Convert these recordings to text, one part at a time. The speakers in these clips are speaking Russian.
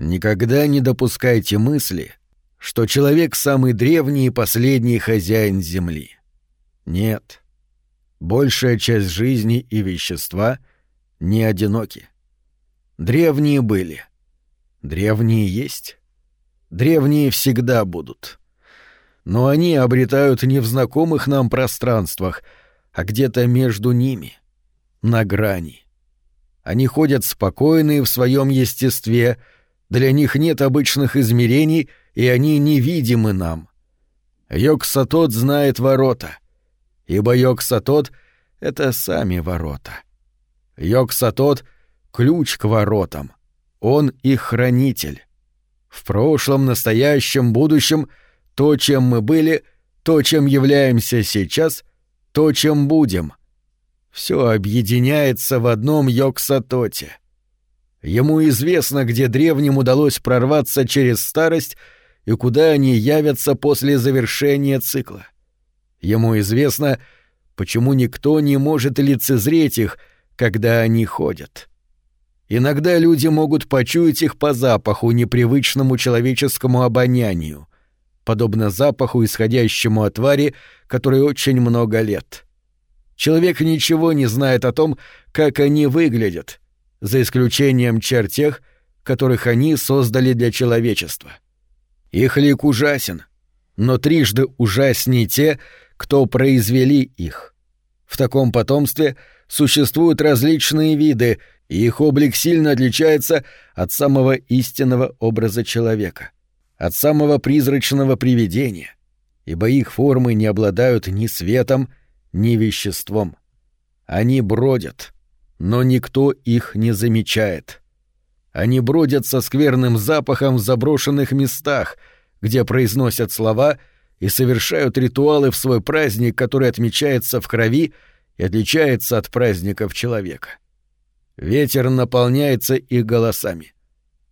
Никогда не допускайте мысли, что человек самый древний и последний хозяин Земли. Нет. Большая часть жизни и вещества не одиноки. Древние были. Древние есть. Древние всегда будут. Но они обретают не в знакомых нам пространствах, а где-то между ними, на грани. Они ходят спокойные в своем естестве, для них нет обычных измерений, и они невидимы нам. Йог-Сатот знает ворота, ибо Йог-Сатот — это сами ворота. Йог-Сатот — ключ к воротам. Он их хранитель. В прошлом, настоящем, будущем то, чем мы были, то, чем являемся сейчас, то, чем будем. Все объединяется в одном Йоксатоте. Ему известно, где древним удалось прорваться через старость и куда они явятся после завершения цикла. Ему известно, почему никто не может лицезреть их, когда они ходят. Иногда люди могут почуять их по запаху, непривычному человеческому обонянию, подобно запаху, исходящему от твари, которой очень много лет. Человек ничего не знает о том, как они выглядят, за исключением черт тех, которых они создали для человечества. Их лик ужасен, но трижды ужаснее те, кто произвели их. В таком потомстве существуют различные виды, и их облик сильно отличается от самого истинного образа человека, от самого призрачного привидения, ибо их формы не обладают ни светом, ни веществом. Они бродят, но никто их не замечает. Они бродят со скверным запахом в заброшенных местах, где произносят слова и совершают ритуалы в свой праздник, который отмечается в крови и отличается от праздников человека. Ветер наполняется их голосами.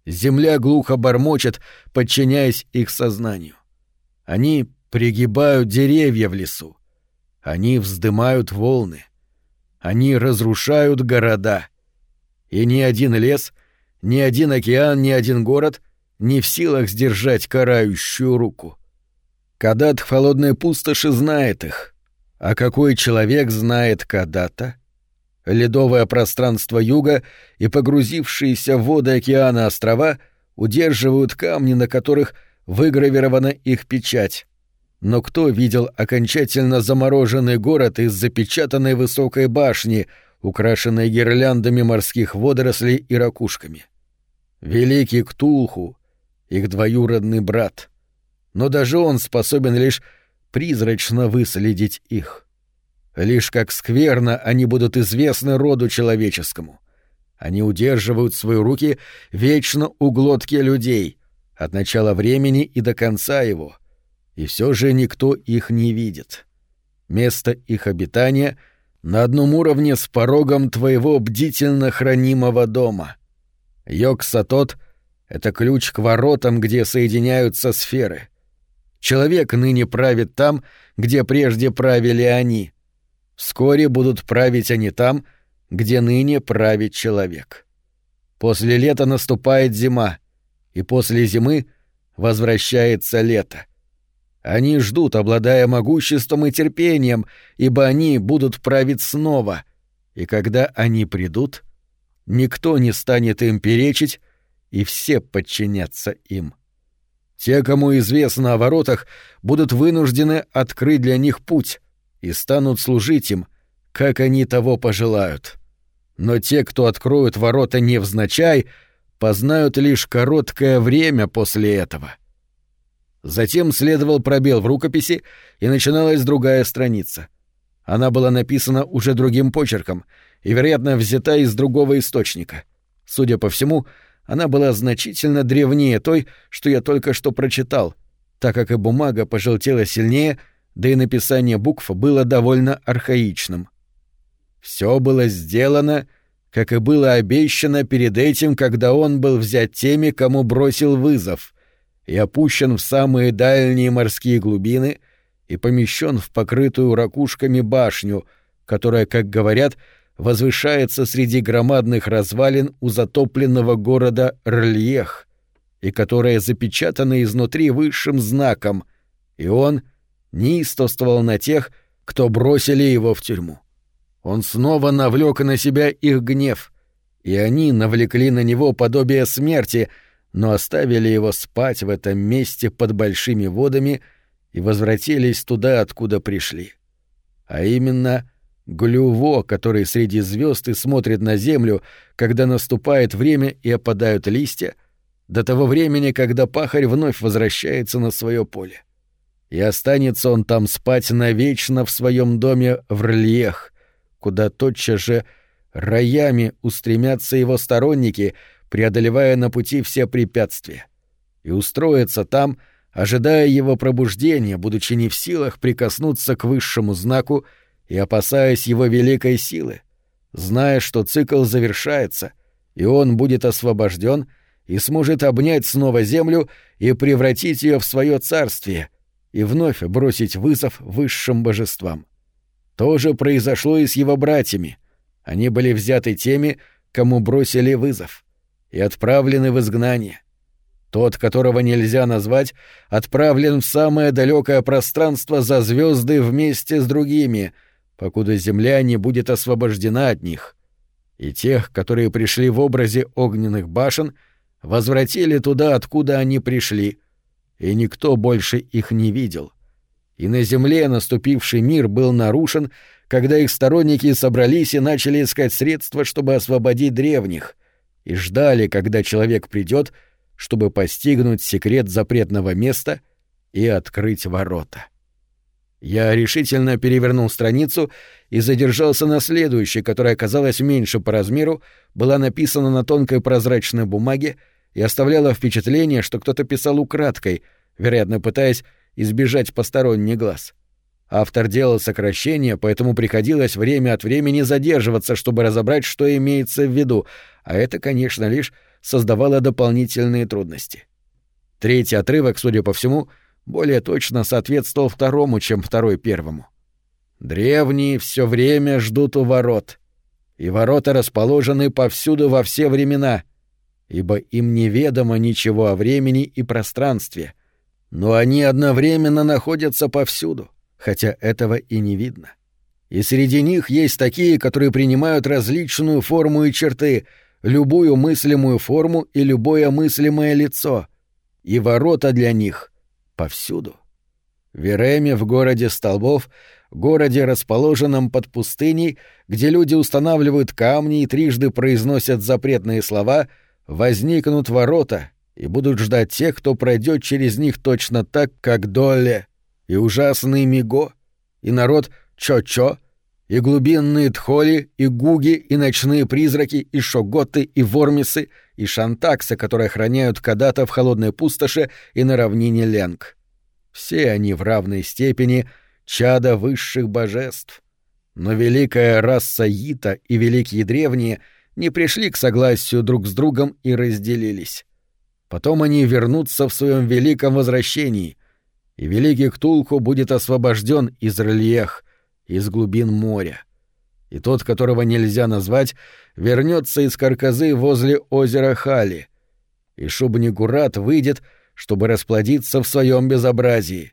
Земля глухо бормочет, подчиняясь их сознанию. Они пригибают деревья в лесу. Они вздымают волны. Они разрушают города. И ни один лес, ни один океан, ни один город не в силах сдержать карающую руку. Кадат в холодной пустоши знает их. А какой человек знает Кадата? Ледовое пространство юга и погрузившиеся в воды океана острова удерживают камни, на которых выгравирована их печать. Но кто видел окончательно замороженный город из запечатанной высокой башни, украшенной гирляндами морских водорослей и ракушками? Великий Ктулху, их двоюродный брат. Но даже он способен лишь призрачно выследить их. Лишь как скверно они будут известны роду человеческому. Они удерживают свои руки вечно у глотки людей, от начала времени и до конца его, и все же никто их не видит. Место их обитания на одном уровне с порогом твоего бдительно хранимого дома. Йог-Сатот — это ключ к воротам, где соединяются сферы. Человек ныне правит там, где прежде правили они — Вскоре будут править они там, где ныне правит человек. После лета наступает зима, и после зимы возвращается лето. Они ждут, обладая могуществом и терпением, ибо они будут править снова, и когда они придут, никто не станет им перечить, и все подчинятся им. Те, кому известно о воротах, будут вынуждены открыть для них путь, и станут служить им, как они того пожелают. Но те, кто откроют ворота невзначай, познают лишь короткое время после этого. Затем следовал пробел в рукописи, и начиналась другая страница. Она была написана уже другим почерком и, вероятно, взята из другого источника. Судя по всему, она была значительно древнее той, что я только что прочитал, так как и бумага пожелтела сильнее — да и написание букв было довольно архаичным. Все было сделано, как и было обещано перед этим, когда он был взят теми, кому бросил вызов, и опущен в самые дальние морские глубины и помещен в покрытую ракушками башню, которая, как говорят, возвышается среди громадных развалин у затопленного города Рльех, и которое запечатано изнутри высшим знаком, и он неистовствовал на тех, кто бросили его в тюрьму. Он снова навлек на себя их гнев, и они навлекли на него подобие смерти, но оставили его спать в этом месте под большими водами и возвратились туда, откуда пришли. А именно — Глюво, который среди звезд и смотрит на землю, когда наступает время и опадают листья, до того времени, когда пахарь вновь возвращается на свое поле. И останется он там спать навечно в своем доме в Рльех, куда тотчас же роями устремятся его сторонники, преодолевая на пути все препятствия, и устроится там, ожидая его пробуждения, будучи не в силах прикоснуться к высшему знаку и опасаясь его великой силы, зная, что цикл завершается, и он будет освобожден и сможет обнять снова землю и превратить ее в свое царствие и вновь бросить вызов высшим божествам. То же произошло и с его братьями. Они были взяты теми, кому бросили вызов, и отправлены в изгнание. Тот, которого нельзя назвать, отправлен в самое далекое пространство за звезды вместе с другими — покуда земля не будет освобождена от них. И тех, которые пришли в образе огненных башен, возвратили туда, откуда они пришли, и никто больше их не видел. И на земле наступивший мир был нарушен, когда их сторонники собрались и начали искать средства, чтобы освободить древних, и ждали, когда человек придет, чтобы постигнуть секрет запретного места и открыть ворота. Я решительно перевернул страницу и задержался на следующей, которая оказалась меньше по размеру, была написана на тонкой прозрачной бумаге и оставляла впечатление, что кто-то писал украдкой, вероятно, пытаясь избежать посторонний глаз. Автор делал сокращения, поэтому приходилось время от времени задерживаться, чтобы разобрать, что имеется в виду, а это, конечно, лишь создавало дополнительные трудности. Третий отрывок, судя по всему, — более точно соответствовал второму, чем второй первому. Древние все время ждут у ворот, и ворота расположены повсюду во все времена, ибо им неведомо ничего о времени и пространстве, но они одновременно находятся повсюду, хотя этого и не видно. И среди них есть такие, которые принимают различную форму и черты, любую мыслимую форму и любое мыслимое лицо, и ворота для них — повсюду. В Вереме, в городе столбов, городе, расположенном под пустыней, где люди устанавливают камни и трижды произносят запретные слова, возникнут ворота и будут ждать тех, кто пройдет через них точно так, как Долле, и ужасный Миго, и народ Чо-Чо, и глубинные тхоли, и гуги, и ночные призраки, и шоготы, и вормисы, и шантаксы, которые охраняют Кадата в холодной пустоши и на равнине Ленг. Все они в равной степени чада высших божеств. Но великая раса Ита и великие древние не пришли к согласию друг с другом и разделились. Потом они вернутся в своем великом возвращении, и великий Ктулху будет освобожден из Рельех, из глубин моря. И тот, которого нельзя назвать, вернется из карказы возле озера Хали, и Шубнигурат выйдет, чтобы расплодиться в своем безобразии.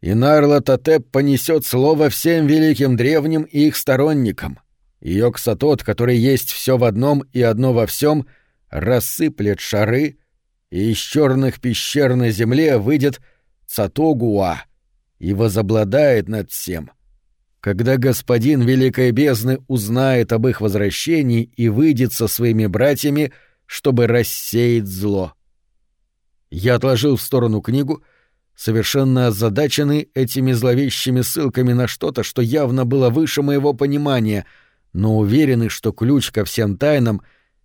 И Нарла Татеп понесет слово всем великим древним и их сторонникам. И Йоксатот, который есть все в одном и одно во всем, рассыплет шары, и из черных пещер на земле выйдет Цатогуа и возобладает над всем — когда господин Великой Бездны узнает об их возвращении и выйдет со своими братьями, чтобы рассеять зло. Я отложил в сторону книгу, совершенно озадаченный этими зловещими ссылками на что-то, что явно было выше моего понимания, но уверенный, что ключ ко всем тайнам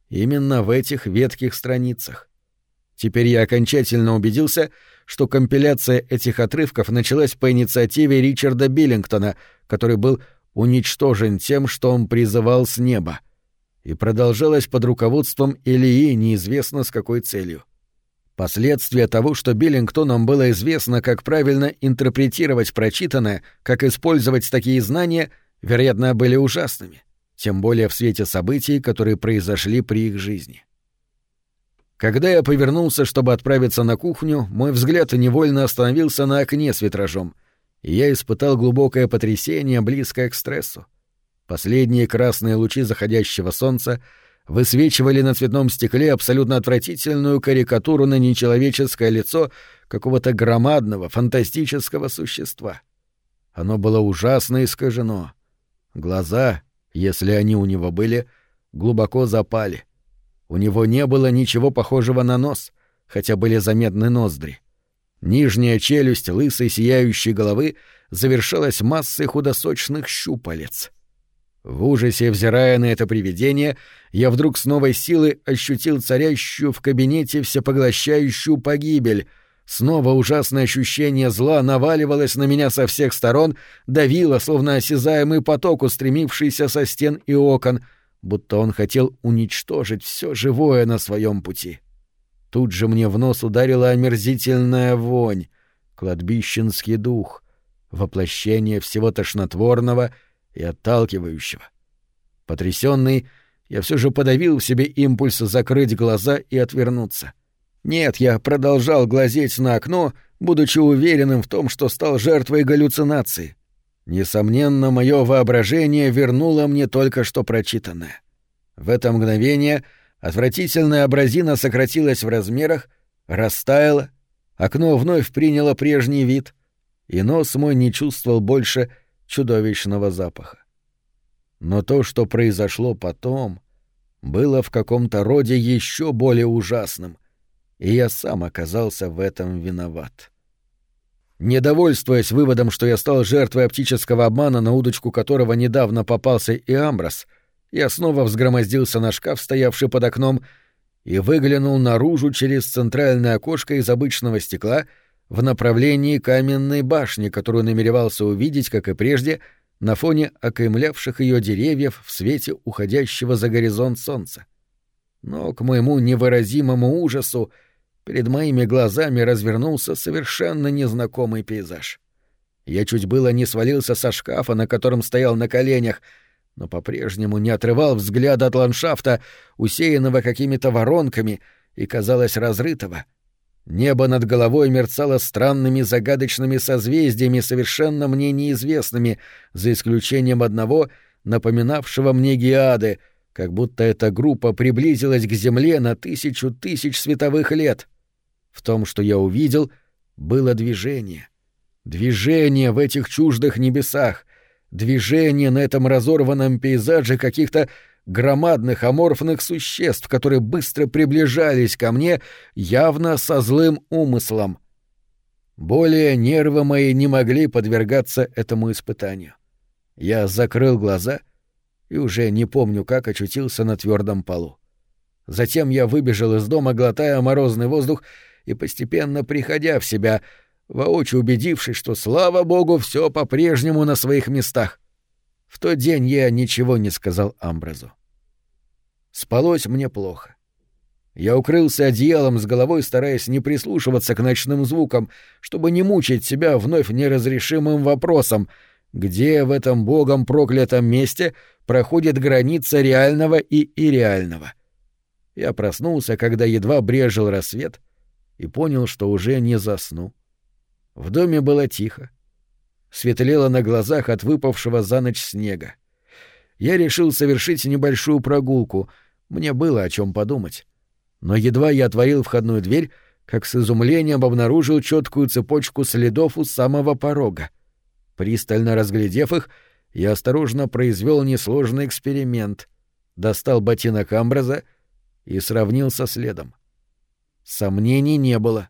именно в этих ветких страницах. Теперь я окончательно убедился, что компиляция этих отрывков началась по инициативе Ричарда Биллингтона, который был уничтожен тем, что он призывал с неба, и продолжалась под руководством Ильи неизвестно с какой целью. Последствия того, что Биллингтоном было известно, как правильно интерпретировать прочитанное, как использовать такие знания, вероятно, были ужасными, тем более в свете событий, которые произошли при их жизни. Когда я повернулся, чтобы отправиться на кухню, мой взгляд невольно остановился на окне с витражом, и я испытал глубокое потрясение, близкое к стрессу. Последние красные лучи заходящего солнца высвечивали на цветном стекле абсолютно отвратительную карикатуру на нечеловеческое лицо какого-то громадного, фантастического существа. Оно было ужасно искажено. Глаза, если они у него были, глубоко запали. У него не было ничего похожего на нос, хотя были заметны ноздри. Нижняя челюсть лысой сияющей головы завершалась массой худосочных щупалец. В ужасе, взирая на это привидение, я вдруг с новой силой ощутил царящую в кабинете всепоглощающую погибель. Снова ужасное ощущение зла наваливалось на меня со всех сторон, давило, словно осязаемый поток, устремившийся со стен и окон, будто он хотел уничтожить все живое на своем пути. Тут же мне в нос ударила омерзительная вонь, кладбищенский дух, воплощение всего тошнотворного — и отталкивающего. Потрясенный, я все же подавил в себе импульс закрыть глаза и отвернуться. Нет, я продолжал глазеть на окно, будучи уверенным в том, что стал жертвой галлюцинации. Несомненно, мое воображение вернуло мне только что прочитанное. В это мгновение отвратительная образина сократилась в размерах, растаяла, окно вновь приняло прежний вид, и нос мой не чувствовал больше чудовищного запаха. Но то, что произошло потом, было в каком-то роде еще более ужасным, и я сам оказался в этом виноват. Недовольствуясь выводом, что я стал жертвой оптического обмана, на удочку которого недавно попался и Амброс, я снова взгромоздился на шкаф, стоявший под окном, и выглянул наружу через центральное окошко из обычного стекла — в направлении каменной башни, которую намеревался увидеть, как и прежде, на фоне окаймлявших ее деревьев в свете уходящего за горизонт солнца. Но к моему невыразимому ужасу перед моими глазами развернулся совершенно незнакомый пейзаж. Я чуть было не свалился со шкафа, на котором стоял на коленях, но по-прежнему не отрывал взгляда от ландшафта, усеянного какими-то воронками и, казалось, разрытого — Небо над головой мерцало странными загадочными созвездиями, совершенно мне неизвестными, за исключением одного, напоминавшего мне геады, как будто эта группа приблизилась к Земле на тысячу тысяч световых лет. В том, что я увидел, было движение. Движение в этих чуждых небесах, движение на этом разорванном пейзаже каких-то громадных аморфных существ, которые быстро приближались ко мне, явно со злым умыслом. Более нервы мои не могли подвергаться этому испытанию. Я закрыл глаза и уже не помню, как очутился на твердом полу. Затем я выбежал из дома, глотая морозный воздух и постепенно приходя в себя, воочию убедившись, что, слава богу, все по-прежнему на своих местах. В тот день я ничего не сказал Амбразу. Спалось мне плохо. Я укрылся одеялом с головой, стараясь не прислушиваться к ночным звукам, чтобы не мучить себя вновь неразрешимым вопросом, где в этом богом проклятом месте проходит граница реального и ирреального. Я проснулся, когда едва брежил рассвет, и понял, что уже не засну. В доме было тихо светлело на глазах от выпавшего за ночь снега. Я решил совершить небольшую прогулку, мне было о чем подумать. Но едва я отворил входную дверь, как с изумлением обнаружил четкую цепочку следов у самого порога. Пристально разглядев их, я осторожно произвел несложный эксперимент, достал ботинок Амбраза и сравнил со следом. Сомнений не было.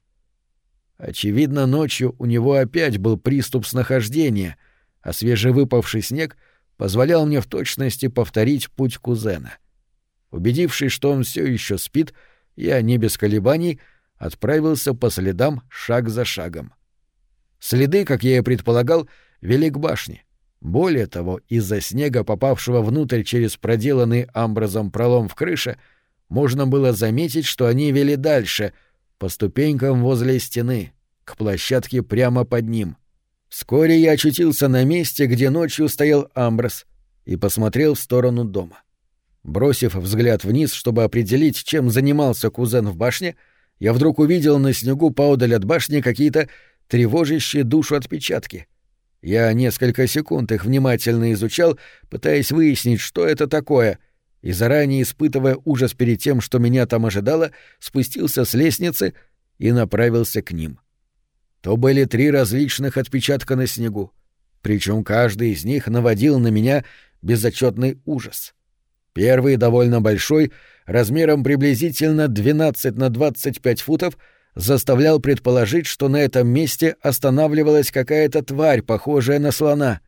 Очевидно, ночью у него опять был приступ снахождения, а свежевыпавший снег позволял мне в точности повторить путь кузена. Убедившись, что он все еще спит, я не без колебаний отправился по следам шаг за шагом. Следы, как я и предполагал, вели к башне. Более того, из-за снега, попавшего внутрь через проделанный амбразом пролом в крыше, можно было заметить, что они вели дальше — по ступенькам возле стены, к площадке прямо под ним. Вскоре я очутился на месте, где ночью стоял Амброс, и посмотрел в сторону дома. Бросив взгляд вниз, чтобы определить, чем занимался кузен в башне, я вдруг увидел на снегу поодаль от башни какие-то тревожащие душу отпечатки. Я несколько секунд их внимательно изучал, пытаясь выяснить, что это такое, и заранее испытывая ужас перед тем, что меня там ожидало, спустился с лестницы и направился к ним. То были три различных отпечатка на снегу, причем каждый из них наводил на меня безотчетный ужас. Первый довольно большой, размером приблизительно 12 на 25 футов, заставлял предположить, что на этом месте останавливалась какая-то тварь, похожая на слона.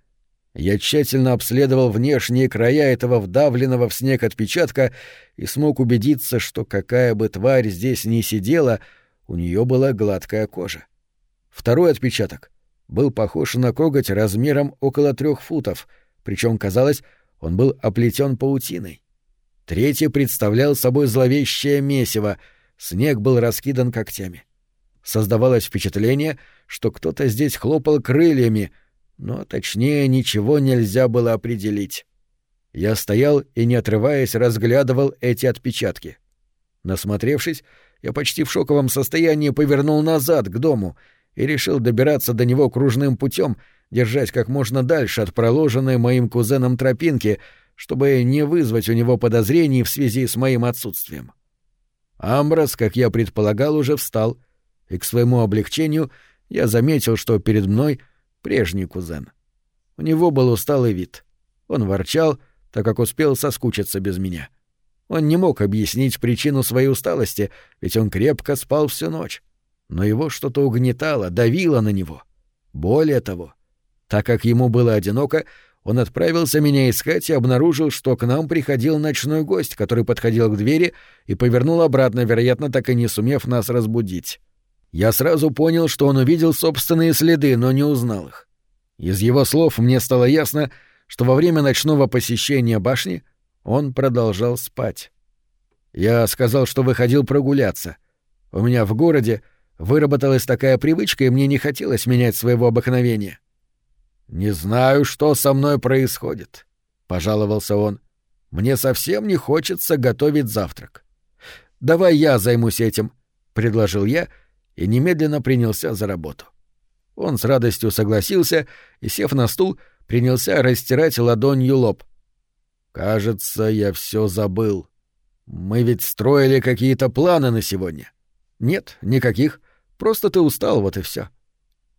Я тщательно обследовал внешние края этого вдавленного в снег отпечатка и смог убедиться, что какая бы тварь здесь ни сидела, у нее была гладкая кожа. Второй отпечаток был похож на коготь размером около трех футов, причем казалось, он был оплетен паутиной. Третий представлял собой зловещее месиво, снег был раскидан когтями. Создавалось впечатление, что кто-то здесь хлопал крыльями, но точнее ничего нельзя было определить. Я стоял и, не отрываясь, разглядывал эти отпечатки. Насмотревшись, я почти в шоковом состоянии повернул назад к дому и решил добираться до него кружным путем, держась как можно дальше от проложенной моим кузеном тропинки, чтобы не вызвать у него подозрений в связи с моим отсутствием. Амброс, как я предполагал, уже встал, и к своему облегчению я заметил, что перед мной прежний кузен. У него был усталый вид. Он ворчал, так как успел соскучиться без меня. Он не мог объяснить причину своей усталости, ведь он крепко спал всю ночь. Но его что-то угнетало, давило на него. Более того, так как ему было одиноко, он отправился меня искать и обнаружил, что к нам приходил ночной гость, который подходил к двери и повернул обратно, вероятно, так и не сумев нас разбудить. Я сразу понял, что он увидел собственные следы, но не узнал их. Из его слов мне стало ясно, что во время ночного посещения башни он продолжал спать. Я сказал, что выходил прогуляться. У меня в городе выработалась такая привычка, и мне не хотелось менять своего обыкновения. «Не знаю, что со мной происходит», — пожаловался он. «Мне совсем не хочется готовить завтрак». «Давай я займусь этим», — предложил я и немедленно принялся за работу. Он с радостью согласился и, сев на стул, принялся растирать ладонью лоб. «Кажется, я все забыл. Мы ведь строили какие-то планы на сегодня». «Нет, никаких. Просто ты устал, вот и все.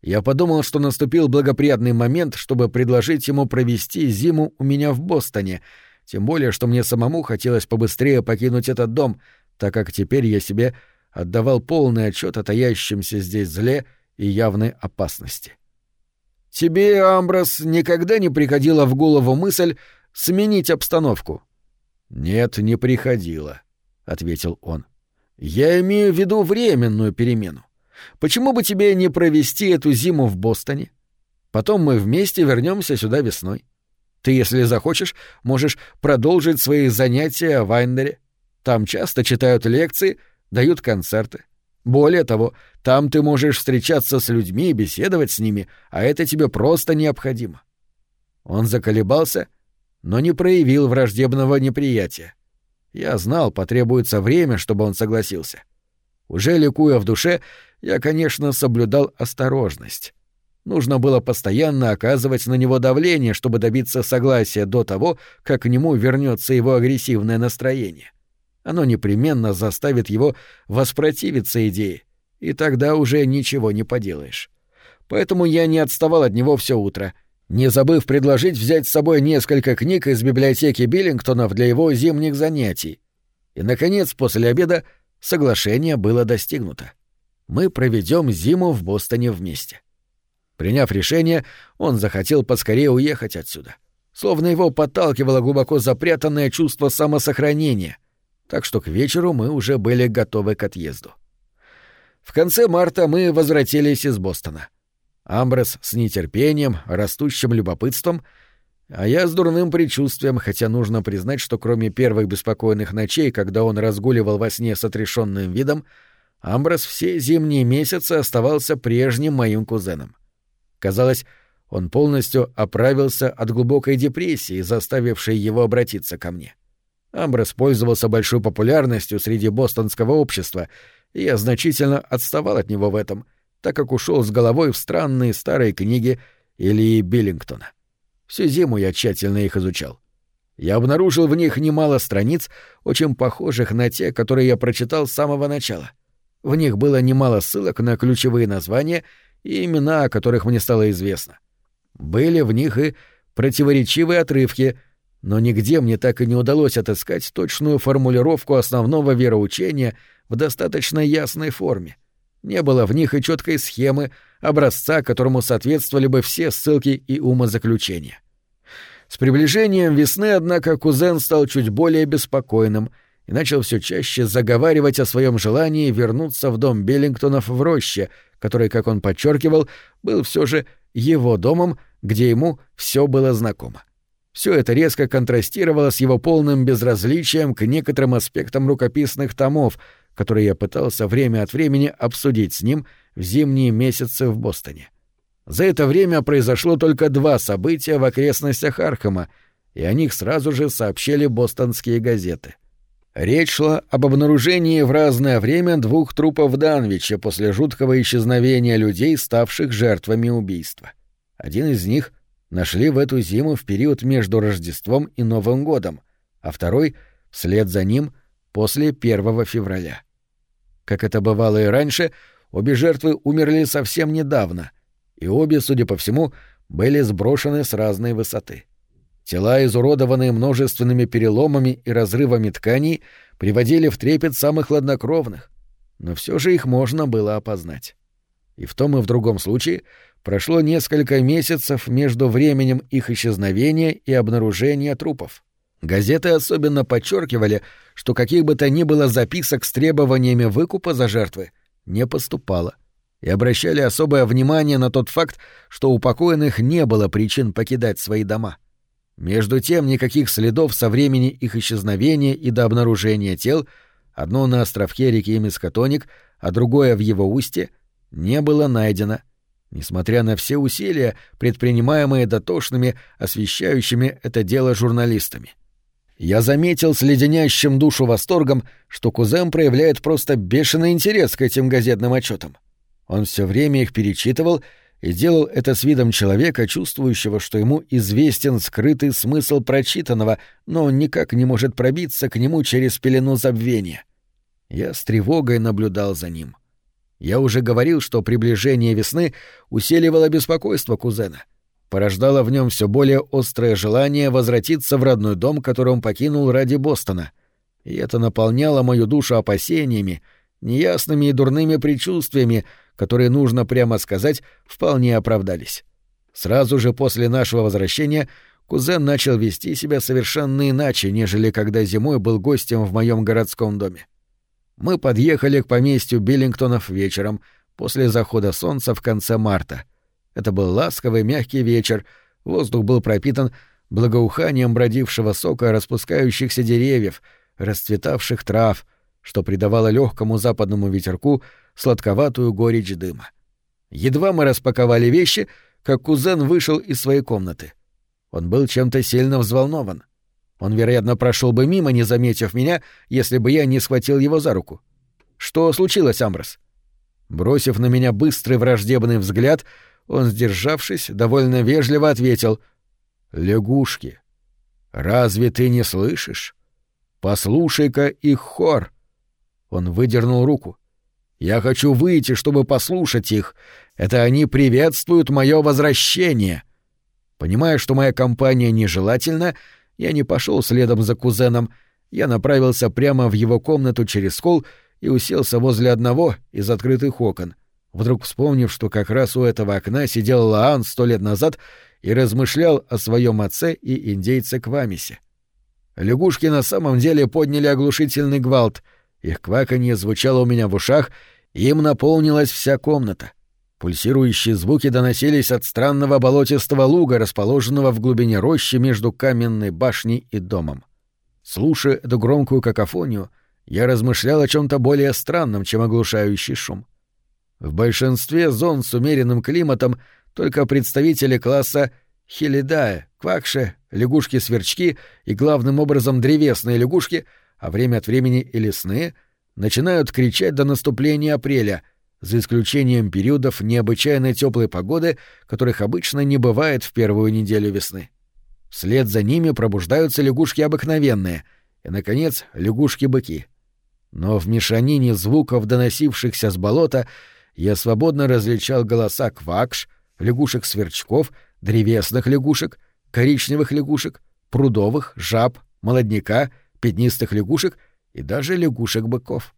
Я подумал, что наступил благоприятный момент, чтобы предложить ему провести зиму у меня в Бостоне, тем более, что мне самому хотелось побыстрее покинуть этот дом, так как теперь я себе отдавал полный отчет о таящемся здесь зле и явной опасности. «Тебе, Амброс, никогда не приходила в голову мысль сменить обстановку?» «Нет, не приходило», — ответил он. «Я имею в виду временную перемену. Почему бы тебе не провести эту зиму в Бостоне? Потом мы вместе вернемся сюда весной. Ты, если захочешь, можешь продолжить свои занятия в Вайнере. Там часто читают лекции, дают концерты. Более того, там ты можешь встречаться с людьми и беседовать с ними, а это тебе просто необходимо. Он заколебался, но не проявил враждебного неприятия. Я знал, потребуется время, чтобы он согласился. Уже ликуя в душе, я, конечно, соблюдал осторожность. Нужно было постоянно оказывать на него давление, чтобы добиться согласия до того, как к нему вернется его агрессивное настроение. Оно непременно заставит его воспротивиться идее, и тогда уже ничего не поделаешь. Поэтому я не отставал от него все утро, не забыв предложить взять с собой несколько книг из библиотеки Биллингтонов для его зимних занятий. И, наконец, после обеда соглашение было достигнуто мы проведем зиму в Бостоне вместе. Приняв решение, он захотел поскорее уехать отсюда. Словно его подталкивало глубоко запрятанное чувство самосохранения, так что к вечеру мы уже были готовы к отъезду. В конце марта мы возвратились из Бостона. Амброс с нетерпением, растущим любопытством, а я с дурным предчувствием, хотя нужно признать, что кроме первых беспокойных ночей, когда он разгуливал во сне с отрешенным видом, Амброс все зимние месяцы оставался прежним моим кузеном. Казалось, он полностью оправился от глубокой депрессии, заставившей его обратиться ко мне. Амброс пользовался большой популярностью среди бостонского общества, и я значительно отставал от него в этом, так как ушел с головой в странные старые книги Ильи Биллингтона. Всю зиму я тщательно их изучал. Я обнаружил в них немало страниц, очень похожих на те, которые я прочитал с самого начала. В них было немало ссылок на ключевые названия и имена, о которых мне стало известно. Были в них и противоречивые отрывки, но нигде мне так и не удалось отыскать точную формулировку основного вероучения в достаточно ясной форме. Не было в них и четкой схемы, образца, которому соответствовали бы все ссылки и умозаключения. С приближением весны, однако, кузен стал чуть более беспокойным и начал все чаще заговаривать о своем желании вернуться в дом Беллингтонов в роще, который, как он подчеркивал, был все же его домом, где ему все было знакомо. Все это резко контрастировало с его полным безразличием к некоторым аспектам рукописных томов, которые я пытался время от времени обсудить с ним в зимние месяцы в Бостоне. За это время произошло только два события в окрестностях Архама, и о них сразу же сообщили бостонские газеты. Речь шла об обнаружении в разное время двух трупов Данвича после жуткого исчезновения людей, ставших жертвами убийства. Один из них нашли в эту зиму в период между Рождеством и Новым годом, а второй — вслед за ним после 1 февраля. Как это бывало и раньше, обе жертвы умерли совсем недавно, и обе, судя по всему, были сброшены с разной высоты. Тела, изуродованные множественными переломами и разрывами тканей, приводили в трепет самых хладнокровных, но все же их можно было опознать. И в том и в другом случае прошло несколько месяцев между временем их исчезновения и обнаружения трупов. Газеты особенно подчеркивали, что каких бы то ни было записок с требованиями выкупа за жертвы не поступало — и обращали особое внимание на тот факт, что у покойных не было причин покидать свои дома. Между тем, никаких следов со времени их исчезновения и до обнаружения тел, одно на островке реки Мискотоник, а другое в его устье, не было найдено, несмотря на все усилия, предпринимаемые дотошными, освещающими это дело журналистами. Я заметил с леденящим душу восторгом, что кузен проявляет просто бешеный интерес к этим газетным отчетам. Он все время их перечитывал и делал это с видом человека, чувствующего, что ему известен скрытый смысл прочитанного, но он никак не может пробиться к нему через пелену забвения. Я с тревогой наблюдал за ним. Я уже говорил, что приближение весны усиливало беспокойство кузена, порождало в нем все более острое желание возвратиться в родной дом, который он покинул ради Бостона. И это наполняло мою душу опасениями, неясными и дурными предчувствиями, которые, нужно прямо сказать, вполне оправдались. Сразу же после нашего возвращения кузен начал вести себя совершенно иначе, нежели когда зимой был гостем в моем городском доме. Мы подъехали к поместью Биллингтонов вечером, после захода солнца в конце марта. Это был ласковый мягкий вечер, воздух был пропитан благоуханием бродившего сока распускающихся деревьев, расцветавших трав, что придавало легкому западному ветерку сладковатую горечь дыма. Едва мы распаковали вещи, как кузен вышел из своей комнаты. Он был чем-то сильно взволнован. Он, вероятно, прошел бы мимо, не заметив меня, если бы я не схватил его за руку. Что случилось, Амброс? Бросив на меня быстрый враждебный взгляд, он, сдержавшись, довольно вежливо ответил «Лягушки, разве ты не слышишь? Послушай-ка их хор». Он выдернул руку. Я хочу выйти, чтобы послушать их. Это они приветствуют мое возвращение. Понимая, что моя компания нежелательна, я не пошел следом за кузеном. Я направился прямо в его комнату через холл и уселся возле одного из открытых окон, вдруг вспомнив, что как раз у этого окна сидел Лаан сто лет назад и размышлял о своем отце и индейце Квамисе. Лягушки на самом деле подняли оглушительный гвалт — их кваканье звучало у меня в ушах, им наполнилась вся комната. Пульсирующие звуки доносились от странного болотистого луга, расположенного в глубине рощи между каменной башней и домом. Слушая эту громкую какофонию, я размышлял о чем то более странном, чем оглушающий шум. В большинстве зон с умеренным климатом только представители класса Хелидая, квакше, лягушки-сверчки и, главным образом, древесные лягушки, а время от времени и лесные, начинают кричать до наступления апреля, за исключением периодов необычайно теплой погоды, которых обычно не бывает в первую неделю весны. Вслед за ними пробуждаются лягушки обыкновенные и, наконец, лягушки-быки. Но в мешанине звуков, доносившихся с болота, я свободно различал голоса квакш, лягушек-сверчков, древесных лягушек, коричневых лягушек, прудовых, жаб, молодняка, пятнистых лягушек и даже лягушек-быков.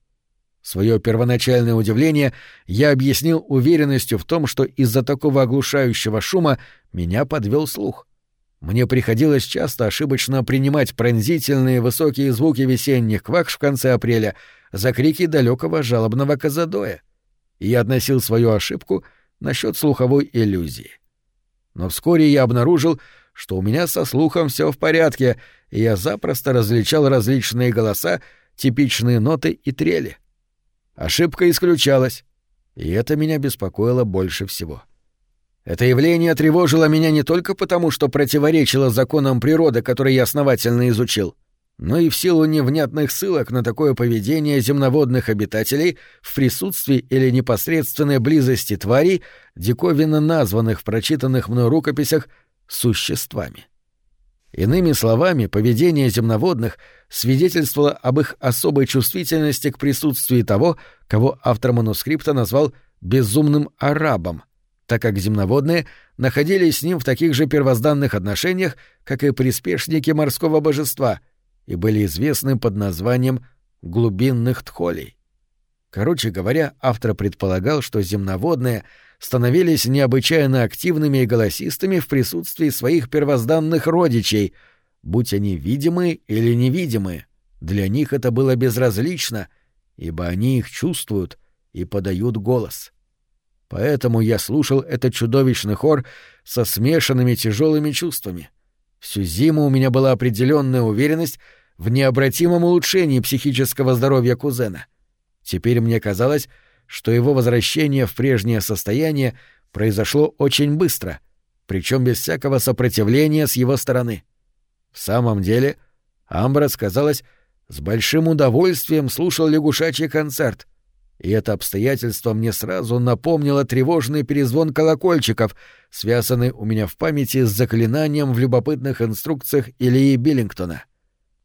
Свое первоначальное удивление я объяснил уверенностью в том, что из-за такого оглушающего шума меня подвел слух. Мне приходилось часто ошибочно принимать пронзительные высокие звуки весенних квакш в конце апреля за крики далекого жалобного казадоя. И я относил свою ошибку насчет слуховой иллюзии. Но вскоре я обнаружил, что у меня со слухом все в порядке, и я запросто различал различные голоса, типичные ноты и трели. Ошибка исключалась, и это меня беспокоило больше всего. Это явление тревожило меня не только потому, что противоречило законам природы, которые я основательно изучил, но и в силу невнятных ссылок на такое поведение земноводных обитателей в присутствии или непосредственной близости тварей, диковинно названных в прочитанных мной рукописях существами. Иными словами, поведение земноводных свидетельствовало об их особой чувствительности к присутствии того, кого автор манускрипта назвал «безумным арабом», так как земноводные находились с ним в таких же первозданных отношениях, как и приспешники морского божества, и были известны под названием глубинных тхолей. Короче говоря, автор предполагал, что земноводные становились необычайно активными и голосистыми в присутствии своих первозданных родичей, будь они видимые или невидимые. Для них это было безразлично, ибо они их чувствуют и подают голос. — Поэтому я слушал этот чудовищный хор со смешанными тяжелыми чувствами. Всю зиму у меня была определенная уверенность в необратимом улучшении психического здоровья кузена. Теперь мне казалось, что его возвращение в прежнее состояние произошло очень быстро, причем без всякого сопротивления с его стороны. В самом деле, Амброс, казалось, с большим удовольствием слушал лягушачий концерт — и это обстоятельство мне сразу напомнило тревожный перезвон колокольчиков, связанный у меня в памяти с заклинанием в любопытных инструкциях Ильи Биллингтона.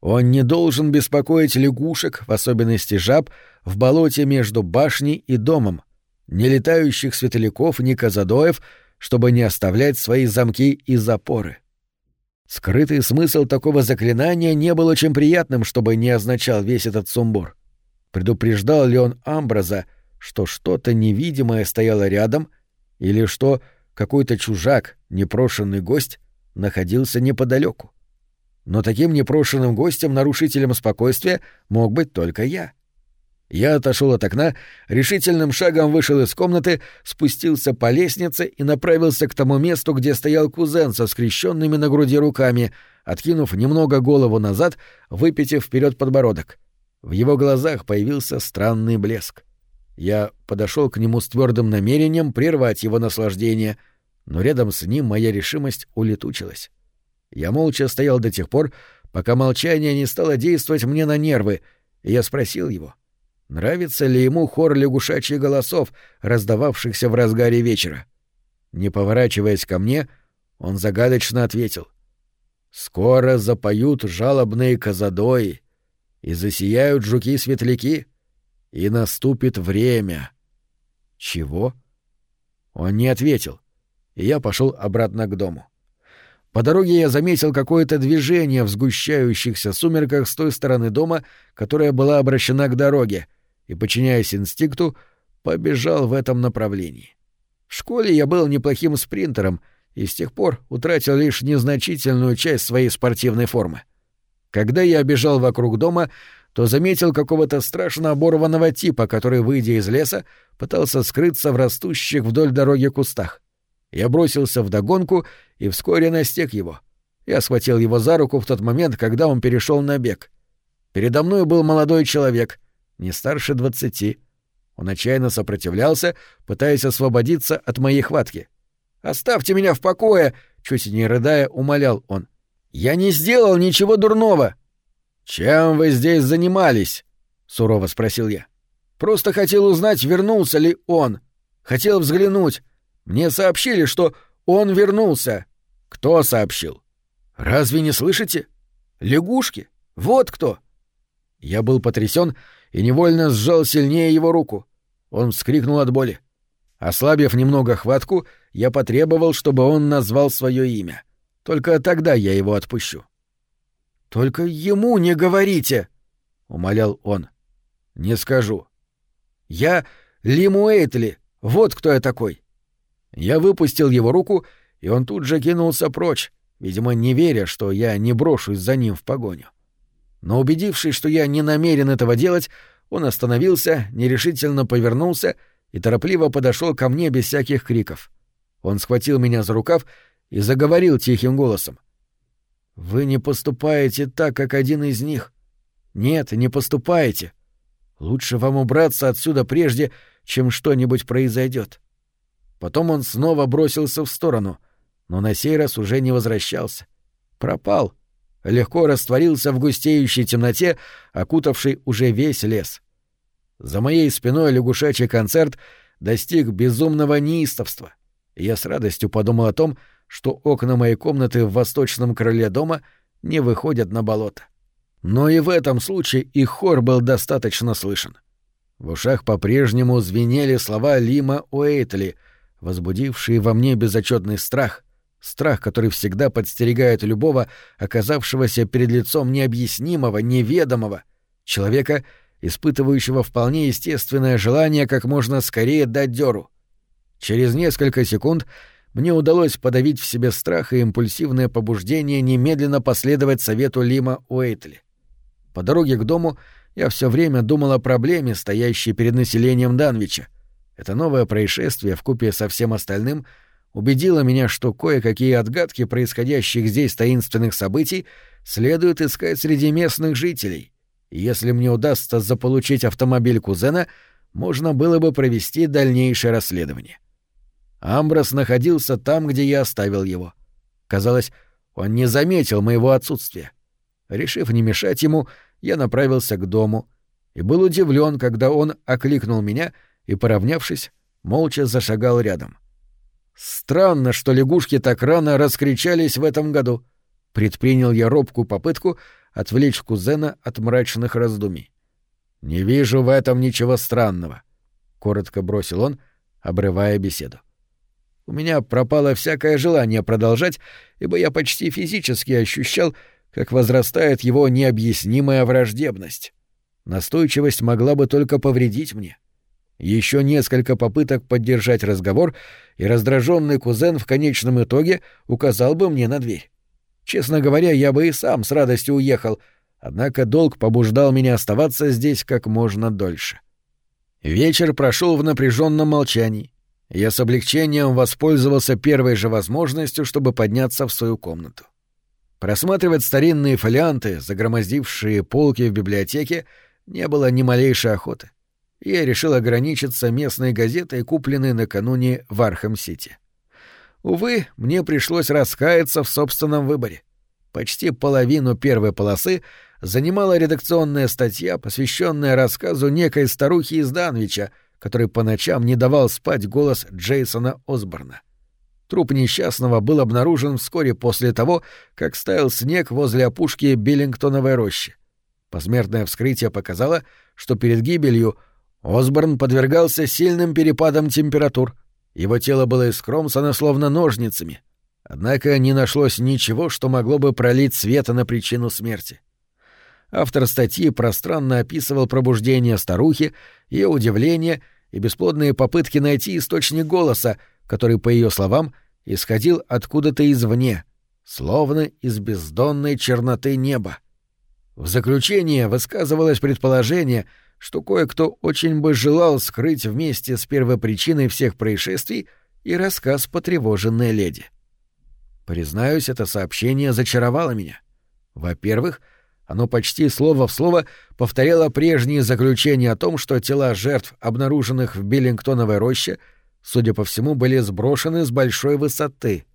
Он не должен беспокоить лягушек, в особенности жаб, в болоте между башней и домом, ни летающих светляков, ни казадоев, чтобы не оставлять свои замки и запоры. Скрытый смысл такого заклинания не был очень приятным, чтобы не означал весь этот сумбур. Предупреждал ли он Амбраза, что что-то невидимое стояло рядом, или что какой-то чужак, непрошенный гость, находился неподалеку? Но таким непрошенным гостем, нарушителем спокойствия, мог быть только я. Я отошел от окна, решительным шагом вышел из комнаты, спустился по лестнице и направился к тому месту, где стоял кузен со скрещенными на груди руками, откинув немного голову назад, выпитив вперед подбородок. В его глазах появился странный блеск. Я подошел к нему с твердым намерением прервать его наслаждение, но рядом с ним моя решимость улетучилась. Я молча стоял до тех пор, пока молчание не стало действовать мне на нервы, и я спросил его, нравится ли ему хор лягушачьих голосов, раздававшихся в разгаре вечера. Не поворачиваясь ко мне, он загадочно ответил. «Скоро запоют жалобные казадои, и засияют жуки-светляки, и наступит время. Чего? Он не ответил, и я пошел обратно к дому. По дороге я заметил какое-то движение в сгущающихся сумерках с той стороны дома, которая была обращена к дороге, и, подчиняясь инстинкту, побежал в этом направлении. В школе я был неплохим спринтером и с тех пор утратил лишь незначительную часть своей спортивной формы. — когда я бежал вокруг дома, то заметил какого-то страшно оборванного типа, который, выйдя из леса, пытался скрыться в растущих вдоль дороги кустах. Я бросился в догонку и вскоре настиг его. Я схватил его за руку в тот момент, когда он перешел на бег. Передо мной был молодой человек, не старше двадцати. Он отчаянно сопротивлялся, пытаясь освободиться от моей хватки. «Оставьте меня в покое!» — чуть не рыдая, умолял он. «Я не сделал ничего дурного!» «Чем вы здесь занимались?» — сурово спросил я. «Просто хотел узнать, вернулся ли он. Хотел взглянуть. Мне сообщили, что он вернулся». «Кто сообщил?» «Разве не слышите? Лягушки. Вот кто!» Я был потрясен и невольно сжал сильнее его руку. Он вскрикнул от боли. Ослабив немного хватку, я потребовал, чтобы он назвал свое имя. Только тогда я его отпущу. «Только ему не говорите!» — умолял он. «Не скажу». «Я Лимуэйтли, вот кто я такой». Я выпустил его руку, и он тут же кинулся прочь, видимо, не веря, что я не брошусь за ним в погоню. Но убедившись, что я не намерен этого делать, он остановился, нерешительно повернулся и торопливо подошел ко мне без всяких криков. Он схватил меня за рукав и заговорил тихим голосом. «Вы не поступаете так, как один из них. Нет, не поступаете. Лучше вам убраться отсюда прежде, чем что-нибудь произойдет. Потом он снова бросился в сторону, но на сей раз уже не возвращался. Пропал. Легко растворился в густеющей темноте, окутавшей уже весь лес. За моей спиной лягушачий концерт достиг безумного неистовства. Я с радостью подумал о том, что окна моей комнаты в восточном крыле дома не выходят на болото. Но и в этом случае их хор был достаточно слышен. В ушах по-прежнему звенели слова Лима Уэйтли, возбудившие во мне безотчетный страх, страх, который всегда подстерегает любого, оказавшегося перед лицом необъяснимого, неведомого, человека, испытывающего вполне естественное желание как можно скорее дать дёру. Через несколько секунд мне удалось подавить в себе страх и импульсивное побуждение немедленно последовать совету Лима Уэйтли. По дороге к дому я все время думал о проблеме, стоящей перед населением Данвича. Это новое происшествие вкупе со всем остальным убедило меня, что кое-какие отгадки происходящих здесь таинственных событий следует искать среди местных жителей, если мне удастся заполучить автомобиль кузена, можно было бы провести дальнейшее расследование. Амброс находился там, где я оставил его. Казалось, он не заметил моего отсутствия. Решив не мешать ему, я направился к дому и был удивлен, когда он окликнул меня и, поравнявшись, молча зашагал рядом. Странно, что лягушки так рано раскричались в этом году. Предпринял я робкую попытку отвлечь кузена от мрачных раздумий. «Не вижу в этом ничего странного», — коротко бросил он, обрывая беседу. У меня пропало всякое желание продолжать, ибо я почти физически ощущал, как возрастает его необъяснимая враждебность. Настойчивость могла бы только повредить мне. Еще несколько попыток поддержать разговор, и раздраженный кузен в конечном итоге указал бы мне на дверь. Честно говоря, я бы и сам с радостью уехал, однако долг побуждал меня оставаться здесь как можно дольше. Вечер прошел в напряженном молчании. Я с облегчением воспользовался первой же возможностью, чтобы подняться в свою комнату. Просматривать старинные фолианты, загромоздившие полки в библиотеке, не было ни малейшей охоты. Я решил ограничиться местной газетой, купленной накануне в Архам-Сити. Увы, мне пришлось раскаяться в собственном выборе. Почти половину первой полосы занимала редакционная статья, посвященная рассказу некой старухи из Данвича, который по ночам не давал спать голос Джейсона Осборна. Труп несчастного был обнаружен вскоре после того, как стаял снег возле опушки Биллингтоновой рощи. Посмертное вскрытие показало, что перед гибелью Осборн подвергался сильным перепадам температур — его тело было искромсано словно ножницами. Однако не нашлось ничего, что могло бы пролить света на причину смерти. Автор статьи пространно описывал пробуждение старухи, ее удивление и бесплодные попытки найти источник голоса, который, по ее словам, исходил откуда-то извне, словно из бездонной черноты неба. В заключение высказывалось предположение — что кое-кто очень бы желал скрыть вместе с первопричиной всех происшествий и рассказ потревоженной леди. Признаюсь, это сообщение зачаровало меня. Во-первых, оно почти слово в слово повторяло прежние заключения о том, что тела жертв, обнаруженных в Биллингтоновой роще, судя по всему, были сброшены с большой высоты.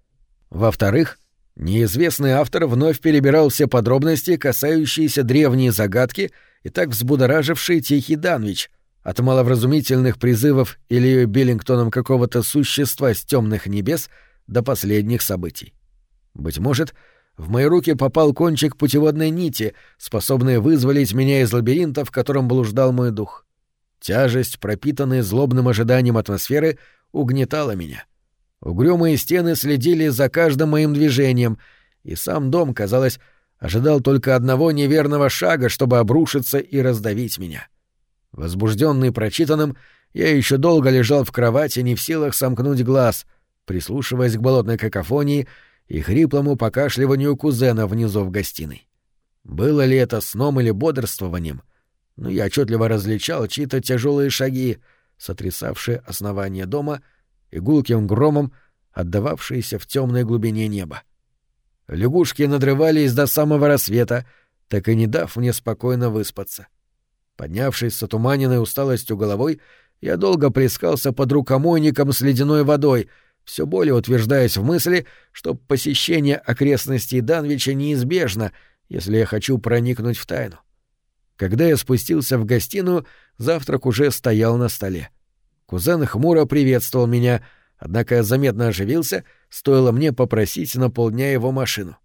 Во-вторых, неизвестный автор вновь перебирал все подробности, касающиеся древней загадки и так взбудораживший Тихий Данвич, от маловразумительных призывов или Биллингтоном какого-то существа с темных небес до последних событий. Быть может, в мои руки попал кончик путеводной нити, способный вызволить меня из лабиринта, в котором блуждал мой дух. Тяжесть, пропитанная злобным ожиданием атмосферы, угнетала меня. Угрюмые стены следили за каждым моим движением, и сам дом, казалось, ожидал только одного неверного шага, чтобы обрушиться и раздавить меня. Возбужденный прочитанным, я еще долго лежал в кровати, не в силах сомкнуть глаз, прислушиваясь к болотной какофонии — и хриплому покашливанию кузена внизу в гостиной. Было ли это сном или бодрствованием, но я отчетливо различал чьи-то тяжелые шаги, сотрясавшие основание дома и гулким громом, отдававшиеся в темной глубине неба. Лягушки надрывались до самого рассвета, так и не дав мне спокойно выспаться. Поднявшись с отуманенной усталостью головой, я долго плескался под рукомойником с ледяной водой — все более утверждаясь в мысли, что посещение окрестностей Данвича неизбежно, если я хочу проникнуть в тайну. Когда я спустился в гостиную, завтрак уже стоял на столе. Кузен хмуро приветствовал меня, однако заметно оживился, стоило мне попросить на полдня его машину.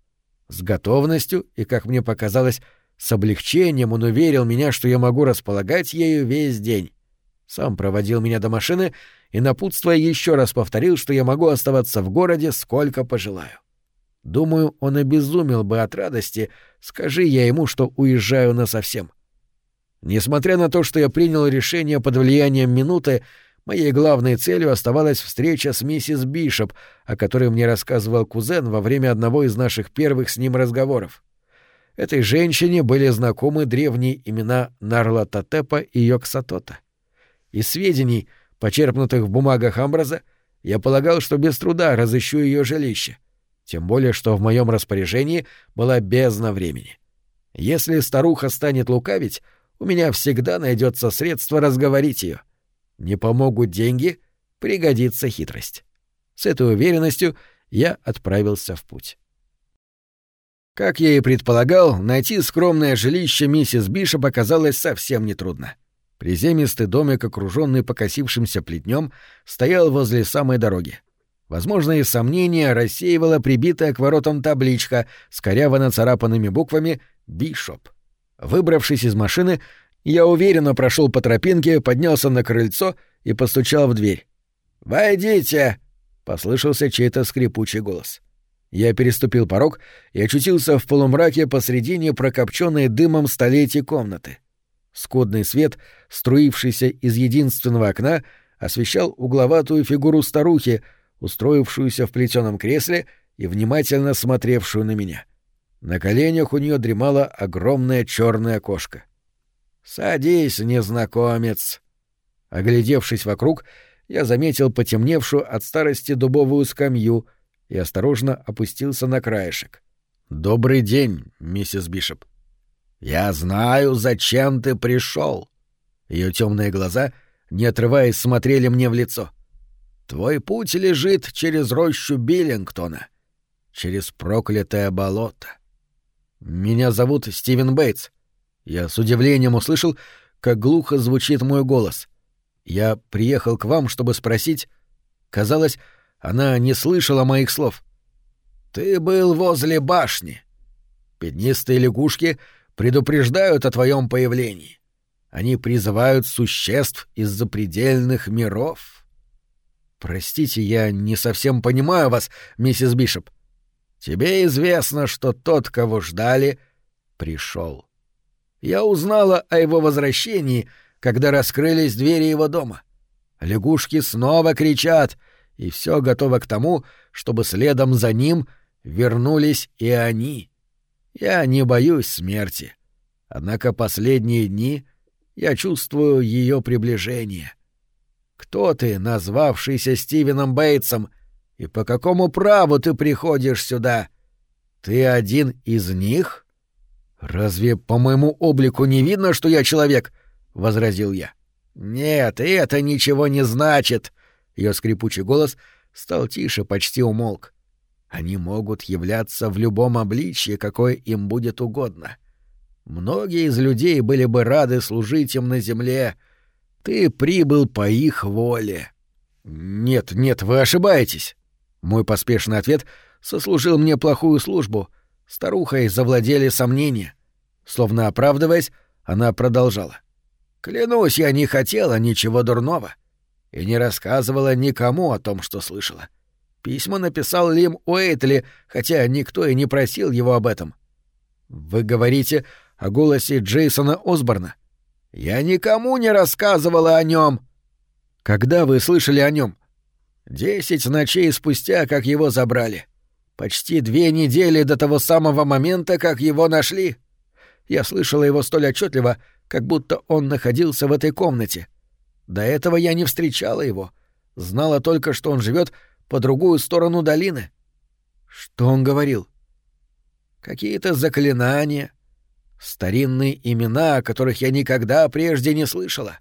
С готовностью и, как мне показалось, с облегчением он уверил меня, что я могу располагать ею весь день. Сам проводил меня до машины и, напутствуя, еще раз повторил, что я могу оставаться в городе сколько пожелаю. Думаю, он обезумел бы от радости, скажи я ему, что уезжаю насовсем. Несмотря на то, что я принял решение под влиянием минуты, моей главной целью оставалась встреча с миссис Бишоп, о которой мне рассказывал кузен во время одного из наших первых с ним разговоров. Этой женщине были знакомы древние имена Нарла Татепа и Йоксатота. Из сведений — почерпнутых в бумагах Амбраза, я полагал, что без труда разыщу ее жилище, тем более что в моем распоряжении была бездна времени. Если старуха станет лукавить, у меня всегда найдется средство разговорить ее. Не помогут деньги, пригодится хитрость. С этой уверенностью я отправился в путь. Как я и предполагал, найти скромное жилище миссис Бишоп оказалось совсем нетрудно. Приземистый домик, окруженный покосившимся плетнем, стоял возле самой дороги. Возможные сомнения рассеивала прибитая к воротам табличка с коряво нацарапанными буквами «Бишоп». Выбравшись из машины, я уверенно прошел по тропинке, поднялся на крыльцо и постучал в дверь. «Войдите!» — послышался чей-то скрипучий голос. Я переступил порог и очутился в полумраке посредине прокопченной дымом столетий комнаты. Скудный свет, струившийся из единственного окна, освещал угловатую фигуру старухи, устроившуюся в плетеном кресле и внимательно смотревшую на меня. На коленях у нее дремала огромная черная кошка. «Садись, незнакомец!» Оглядевшись вокруг, я заметил потемневшую от старости дубовую скамью и осторожно опустился на краешек. «Добрый день, миссис Бишоп». «Я знаю, зачем ты пришел. Ее темные глаза, не отрываясь, смотрели мне в лицо. «Твой путь лежит через рощу Биллингтона, через проклятое болото. Меня зовут Стивен Бейтс. Я с удивлением услышал, как глухо звучит мой голос. Я приехал к вам, чтобы спросить... Казалось, она не слышала моих слов. «Ты был возле башни. Пятнистые лягушки предупреждают о твоем появлении. Они призывают существ из запредельных миров. Простите, я не совсем понимаю вас, миссис Бишоп. Тебе известно, что тот, кого ждали, пришел. Я узнала о его возвращении, когда раскрылись двери его дома. Лягушки снова кричат, и все готово к тому, чтобы следом за ним вернулись и они. Я не боюсь смерти. Однако последние дни я чувствую ее приближение. Кто ты, назвавшийся Стивеном Бейтсом, и по какому праву ты приходишь сюда? Ты один из них? Разве по моему облику не видно, что я человек? возразил я. Нет, это ничего не значит. Ее скрипучий голос стал тише, почти умолк. Они могут являться в любом обличье, какое им будет угодно. Многие из людей были бы рады служить им на земле. Ты прибыл по их воле. Нет, нет, вы ошибаетесь. Мой поспешный ответ сослужил мне плохую службу. Старухой завладели сомнения. Словно оправдываясь, она продолжала. Клянусь, я не хотела ничего дурного и не рассказывала никому о том, что слышала. — Письма написал Лим Уэйтли, хотя никто и не просил его об этом. Вы говорите о голосе Джейсона Осборна. Я никому не рассказывала о нем. Когда вы слышали о нем? Десять ночей спустя, как его забрали. Почти две недели до того самого момента, как его нашли. Я слышала его столь отчетливо, как будто он находился в этой комнате. До этого я не встречала его. Знала только, что он живет по другую сторону долины. Что он говорил? Какие-то заклинания, старинные имена, о которых я никогда прежде не слышала.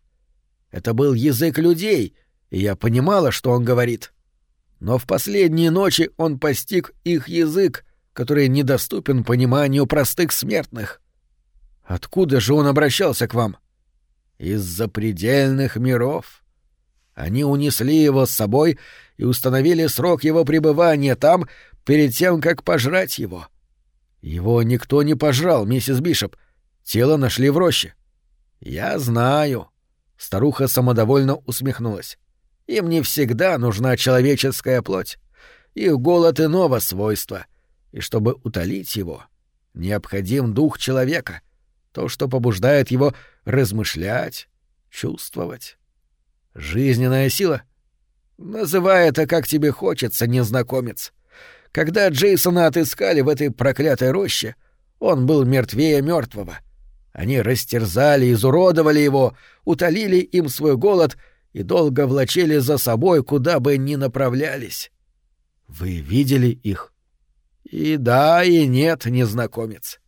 Это был язык людей, и я понимала, что он говорит. Но в последние ночи он постиг их язык, который недоступен пониманию простых смертных. Откуда же он обращался к вам? Из запредельных миров. Они унесли его с собой и установили срок его пребывания там перед тем, как пожрать его. Его никто не пожрал, миссис Бишоп. Тело нашли в роще. Я знаю. Старуха самодовольно усмехнулась. Им не всегда нужна человеческая плоть. Их голод иного свойства. И чтобы утолить его, необходим дух человека, то, что побуждает его размышлять, чувствовать. Жизненная сила? Называй это как тебе хочется, незнакомец. Когда Джейсона отыскали в этой проклятой роще, он был мертвее мертвого. Они растерзали, изуродовали его, утолили им свой голод и долго влачили за собой, куда бы ни направлялись. Вы видели их? И да, и нет, незнакомец.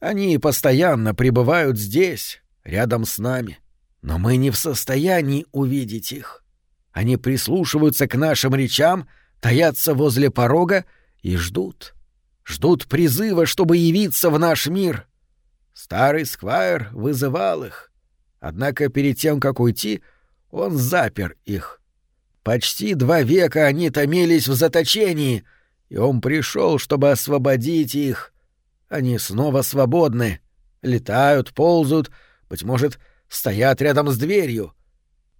Они постоянно пребывают здесь, рядом с нами. Но мы не в состоянии увидеть их. Они прислушиваются к нашим речам, таятся возле порога и ждут. Ждут призыва, чтобы явиться в наш мир. Старый Сквайр вызывал их. Однако перед тем, как уйти, он запер их. Почти два века они томились в заточении, и он пришел, чтобы освободить их. Они снова свободны, летают, ползают, быть может, стоят рядом с дверью.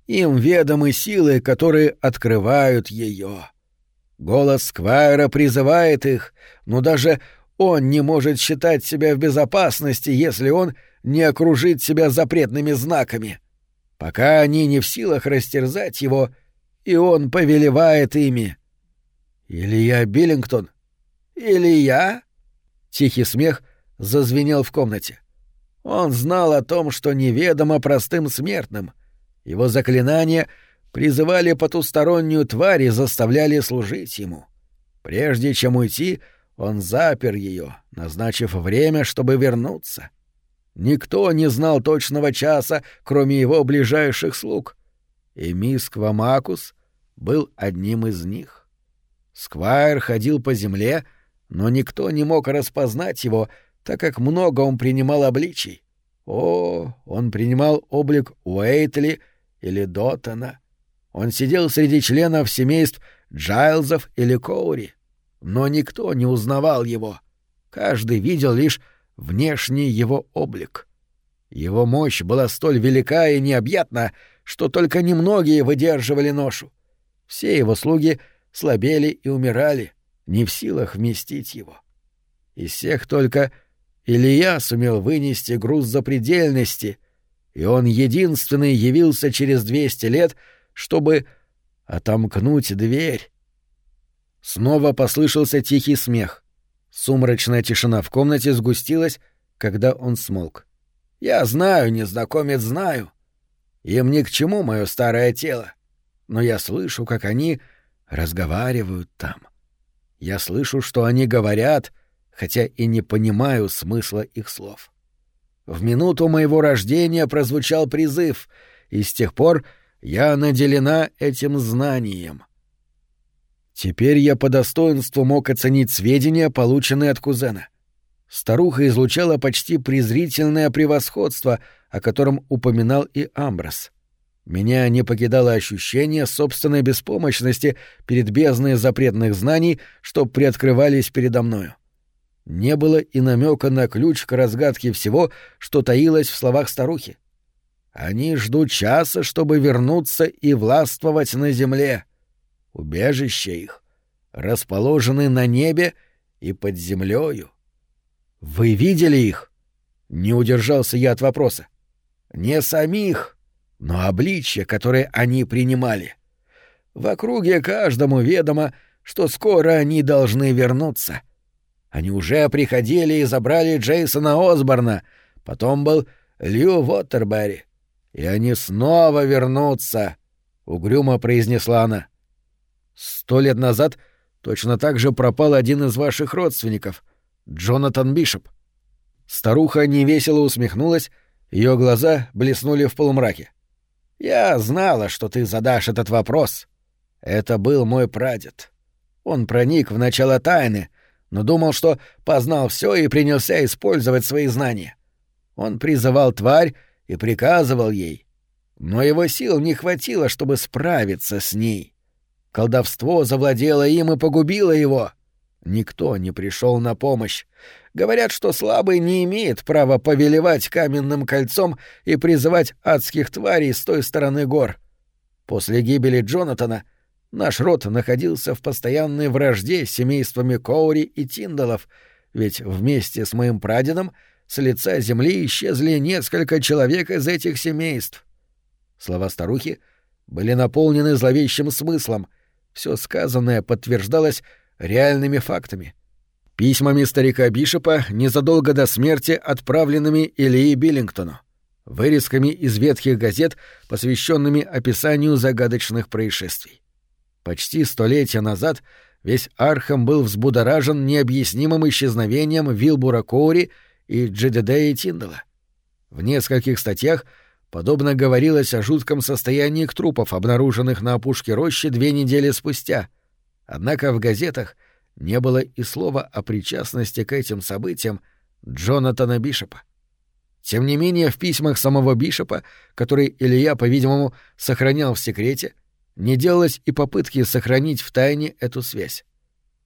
Им ведомы силы, которые открывают ее. Голос Сквайра призывает их, но даже он не может считать себя в безопасности, если он не окружит себя запретными знаками. Пока они не в силах растерзать его, и он повелевает ими. «Илья Биллингтон? Илья?» Тихий смех зазвенел в комнате. Он знал о том, что неведомо простым смертным. Его заклинания призывали потустороннюю тварь и заставляли служить ему. Прежде чем уйти, он запер ее, назначив время, чтобы вернуться. Никто не знал точного часа, кроме его ближайших слуг. И мисс Квамакус был одним из них. Сквайр ходил по земле, но никто не мог распознать его — так как много он принимал обличий. О, он принимал облик Уэйтли или Доттона. Он сидел среди членов семейств Джайлзов или Коури. Но никто не узнавал его. Каждый видел лишь внешний его облик. Его мощь была столь велика и необъятна, что только немногие выдерживали ношу. Все его слуги слабели и умирали, не в силах вместить его. Из всех только Илья сумел вынести груз запредельности, и он единственный явился через двести лет, чтобы отомкнуть дверь. Снова послышался тихий смех. Сумрачная тишина в комнате сгустилась, когда он смолк. «Я знаю, незнакомец, знаю. Им ни к чему мое старое тело. Но я слышу, как они разговаривают там. Я слышу, что они говорят — хотя и не понимаю смысла их слов. В минуту моего рождения прозвучал призыв, и с тех пор я наделена этим знанием. Теперь я по достоинству мог оценить сведения, полученные от кузена. Старуха излучала почти презрительное превосходство, о котором упоминал и Амброс. Меня не покидало ощущение собственной беспомощности перед бездной запретных знаний, что приоткрывались передо мною. Не было и намека на ключ к разгадке всего, что таилось в словах старухи. Они ждут часа, чтобы вернуться и властвовать на земле. Убежище их расположены на небе и под землею. Вы видели их? Не удержался я от вопроса. Не самих, но обличья, которые они принимали. В округе каждому ведомо, что скоро они должны вернуться. Они уже приходили и забрали Джейсона Осборна, потом был Лью Уоттербери, и они снова вернутся, — угрюмо произнесла она. Сто лет назад точно так же пропал один из ваших родственников, Джонатан Бишоп. Старуха невесело усмехнулась, ее глаза блеснули в полумраке. «Я знала, что ты задашь этот вопрос. Это был мой прадед. Он проник в начало тайны, но думал, что познал все и принялся использовать свои знания. Он призывал тварь и приказывал ей. Но его сил не хватило, чтобы справиться с ней. Колдовство завладело им и погубило его. Никто не пришел на помощь. Говорят, что слабый не имеет права повелевать каменным кольцом и призывать адских тварей с той стороны гор. После гибели Джонатана наш род находился в постоянной вражде с семействами Коури и Тиндалов, ведь вместе с моим прадедом — с лица земли исчезли несколько человек из этих семейств. Слова старухи были наполнены зловещим смыслом. Все сказанное подтверждалось реальными фактами. Письмами старика Бишопа незадолго до смерти отправленными Ильи Биллингтону, вырезками из ветхих газет, посвященными описанию загадочных происшествий. Почти столетие назад весь Архам был взбудоражен необъяснимым исчезновением Вилбура Коури — и Джедедея Тиндала. В нескольких статьях подробно говорилось о жутком состоянии трупов, обнаруженных на опушке рощи две недели спустя. Однако в газетах не было и слова о причастности к этим событиям Джонатана Бишопа. Тем не менее, в письмах самого Бишопа, которые Илья, по-видимому, сохранял в секрете, не делалось и попытки сохранить в тайне эту связь.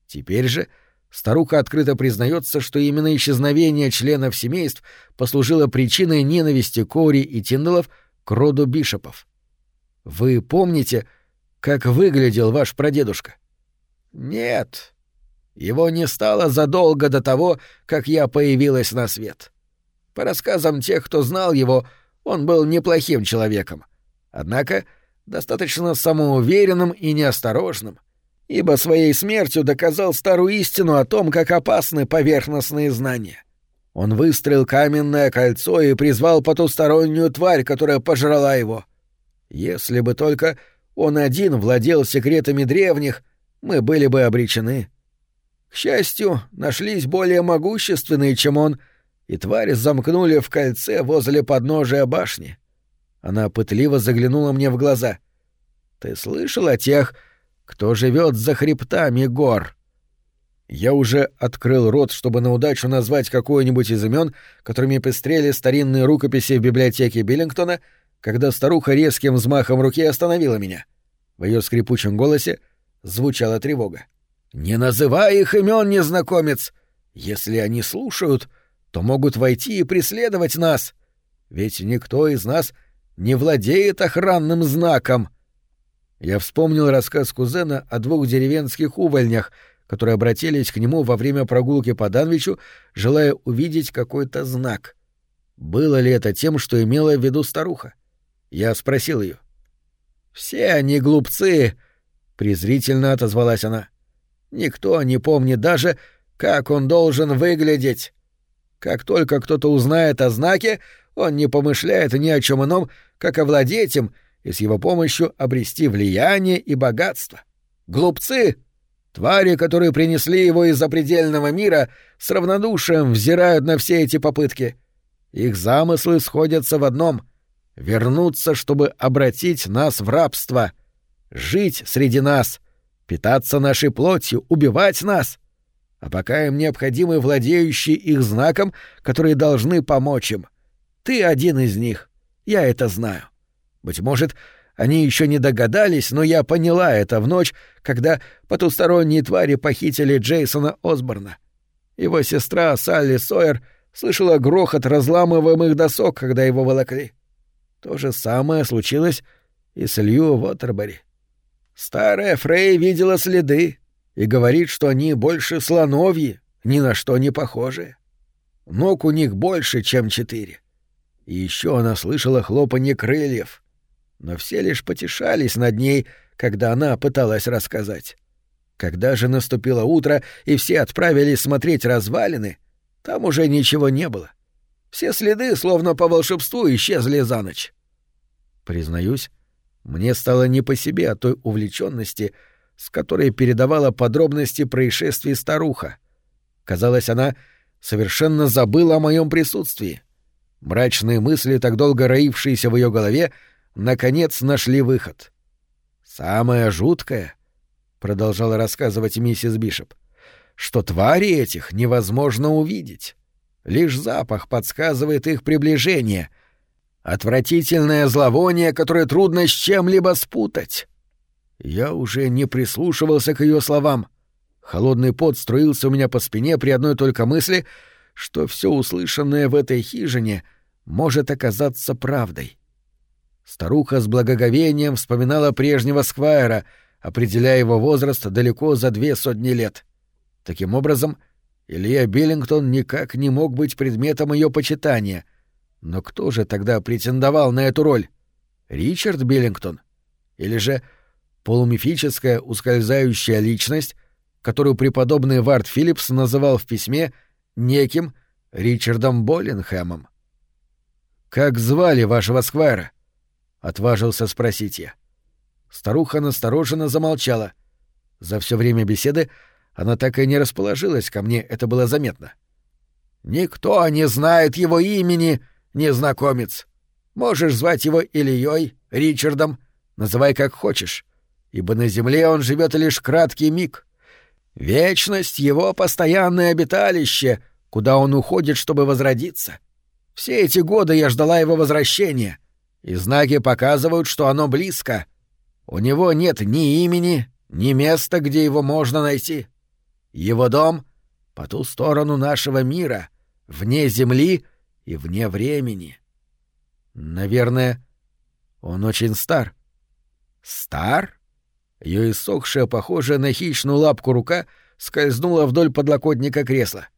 Теперь же — Старуха открыто признается, что именно исчезновение членов семейств послужило причиной ненависти Кори и Тиндалов к роду Бишопов. Вы помните, как выглядел ваш прадедушка? Нет. Его не стало задолго до того, как я появилась на свет. По рассказам тех, кто знал его, он был неплохим человеком. Однако достаточно самоуверенным и неосторожным — ибо своей смертью доказал старую истину о том, как опасны поверхностные знания. Он выстроил каменное кольцо и призвал потустороннюю тварь, которая пожрала его. Если бы только он один владел секретами древних, мы были бы обречены. К счастью, нашлись более могущественные, чем он, и тварь замкнули в кольце возле подножия башни. Она пытливо заглянула мне в глаза. «Ты слышал о тех, кто живет за хребтами гор. Я уже открыл рот, чтобы на удачу назвать какое-нибудь из имен, которыми пестрели старинные рукописи в библиотеке Биллингтона, когда старуха резким взмахом руки остановила меня. В ее скрипучем голосе звучала тревога. «Не называй их имен, незнакомец! Если они слушают, то могут войти и преследовать нас. Ведь никто из нас не владеет охранным знаком. Я вспомнил рассказ кузена о двух деревенских увольнях, которые обратились к нему во время прогулки по Данвичу, желая увидеть какой-то знак. Было ли это тем, что имела в виду старуха? Я спросил ее. «Все они глупцы!» — презрительно отозвалась она. «Никто не помнит даже, как он должен выглядеть. Как только кто-то узнает о знаке, он не помышляет ни о чем ином, как овладеть им — и с его помощью обрести влияние и богатство. Глупцы! Твари, которые принесли его из запредельного мира, с равнодушием взирают на все эти попытки. Их замыслы сходятся в одном — вернуться, чтобы обратить нас в рабство, жить среди нас, питаться нашей плотью, убивать нас. А пока им необходимы владеющие их знаком, которые должны помочь им. Ты один из них. Я это знаю. Быть может, они еще не догадались, но я поняла это в ночь, когда потусторонние твари похитили Джейсона Осборна. Его сестра Салли Сойер слышала грохот разламываемых досок, когда его волокли. То же самое случилось и с Лью Уотербери. Старая Фрей видела следы и говорит, что они больше слоновьи, ни на что не похожие. Ног у них больше, чем четыре. И еще она слышала хлопанье крыльев. Но все лишь потешались над ней, когда она пыталась рассказать. Когда же наступило утро, и все отправились смотреть развалины, там уже ничего не было. Все следы, словно по волшебству, исчезли за ночь. Признаюсь, мне стало не по себе от той увлеченности, с которой передавала подробности происшествий старуха. Казалось, она совершенно забыла о моем присутствии. Мрачные мысли, так долго роившиеся в ее голове, наконец нашли выход. «Самое жуткое», — продолжала рассказывать миссис Бишоп, — «что твари этих невозможно увидеть. Лишь запах подсказывает их приближение — Отвратительное зловоние, которое трудно с чем-либо спутать. Я уже не прислушивался к ее словам. Холодный пот струился у меня по спине при одной только мысли, что все услышанное в этой хижине может оказаться правдой. Старуха с благоговением вспоминала прежнего Сквайра, определяя его возраст далеко за две сотни лет. Таким образом, Илья Биллингтон никак не мог быть предметом ее почитания — но кто же тогда претендовал на эту роль? Ричард Биллингтон? Или же полумифическая ускользающая личность, которую преподобный Вард Филлипс называл в письме неким Ричардом Боллингхэмом? «Как звали вашего сквайра?» — отважился спросить я. Старуха настороженно замолчала. За все время беседы она так и не расположилась ко мне, это было заметно. «Никто не знает его имени незнакомец. Можешь звать его Ильей, Ричардом, называй как хочешь, ибо на земле он живет лишь краткий миг. Вечность — его постоянное обиталище, куда он уходит, чтобы возродиться. Все эти годы я ждала его возвращения, и знаки показывают, что оно близко. У него нет ни имени, ни места, где его можно найти. Его дом — по ту сторону нашего мира, вне земли — и вне времени. Наверное, он очень стар. Стар? Ее иссохшая, похожая на хищную лапку рука скользнула вдоль подлокотника кресла.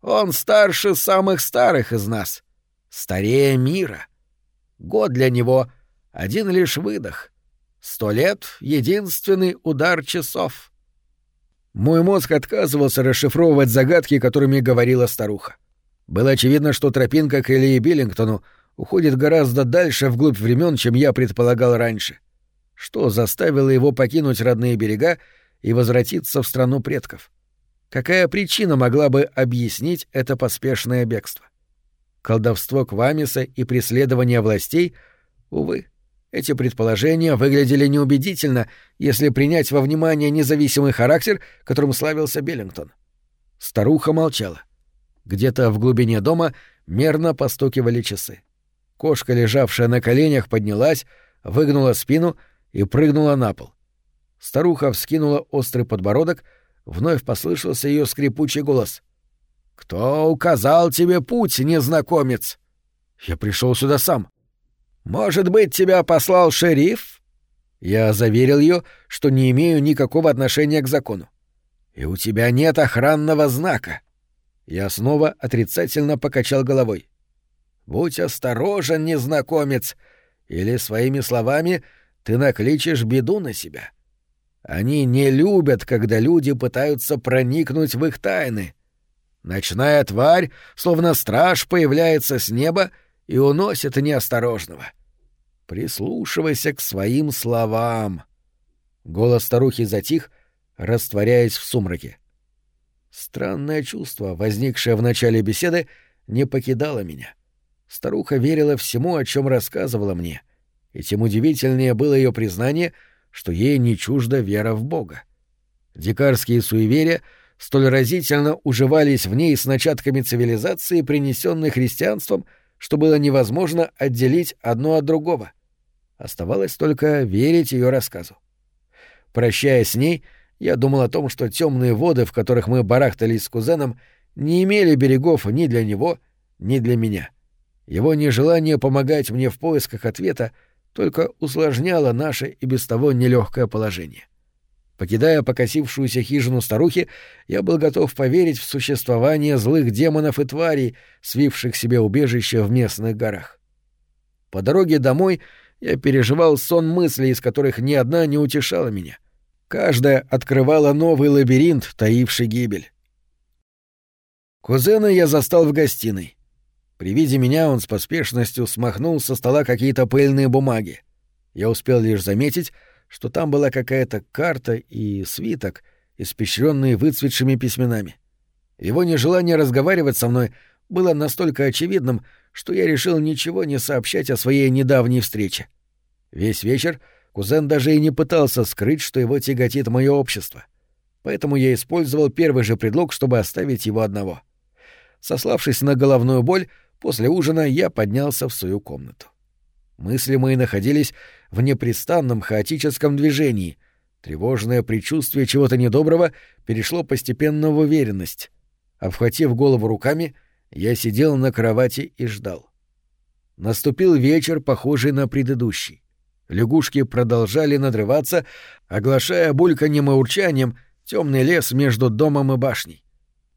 Он старше самых старых из нас. Старее мира. Год для него — один лишь выдох. Сто лет — единственный удар часов. Мой мозг отказывался расшифровывать загадки, которыми говорила старуха. Было очевидно, что тропинка к Ильи Биллингтону уходит гораздо дальше вглубь времен, чем я предполагал раньше. Что заставило его покинуть родные берега и возвратиться в страну предков? Какая причина могла бы объяснить это поспешное бегство? Колдовство Квамиса и преследование властей? Увы, эти предположения выглядели неубедительно, если принять во внимание независимый характер, которым славился Биллингтон. Старуха молчала. — где-то в глубине дома мерно постукивали часы. Кошка, лежавшая на коленях, поднялась, выгнула спину и прыгнула на пол. Старуха вскинула острый подбородок, вновь послышался ее скрипучий голос. «Кто указал тебе путь, незнакомец?» «Я пришел сюда сам». «Может быть, тебя послал шериф?» Я заверил ее, что не имею никакого отношения к закону. «И у тебя нет охранного знака. Я снова отрицательно покачал головой. «Будь осторожен, незнакомец, или своими словами ты накличешь беду на себя. Они не любят, когда люди пытаются проникнуть в их тайны. Ночная тварь, словно страж, появляется с неба и уносит неосторожного. Прислушивайся к своим словам». Голос старухи затих, растворяясь в сумраке. Странное чувство, возникшее в начале беседы, не покидало меня. Старуха верила всему, о чем рассказывала мне, и тем удивительнее было ее признание, что ей не чужда вера в Бога. Дикарские суеверия столь разительно уживались в ней с начатками цивилизации, принесенной христианством, что было невозможно отделить одно от другого. Оставалось только верить ее рассказу. Прощаясь с ней, я думал о том, что темные воды, в которых мы барахтались с кузеном, не имели берегов ни для него, ни для меня. Его нежелание помогать мне в поисках ответа только усложняло наше и без того нелегкое положение. Покидая покосившуюся хижину старухи, я был готов поверить в существование злых демонов и тварей, свивших себе убежище в местных горах. По дороге домой я переживал сон мыслей, из которых ни одна не утешала меня. Каждая открывала новый лабиринт, таивший гибель. Кузена я застал в гостиной. При виде меня он с поспешностью смахнул со стола какие-то пыльные бумаги. Я успел лишь заметить, что там была какая-то карта и свиток, испещренные выцветшими письменами. Его нежелание разговаривать со мной было настолько очевидным, что я решил ничего не сообщать о своей недавней встрече. Весь вечер кузен даже и не пытался скрыть, что его тяготит мое общество. Поэтому я использовал первый же предлог, чтобы оставить его одного. Сославшись на головную боль, После ужина я поднялся в свою комнату. Мысли мои находились в непрестанном хаотическом движении. Тревожное предчувствие чего-то недоброго перешло постепенно в уверенность. Обхватив голову руками, я сидел на кровати и ждал. Наступил вечер, похожий на предыдущий. Лягушки продолжали надрываться, оглашая бульканьем и урчанием темный лес между домом и башней.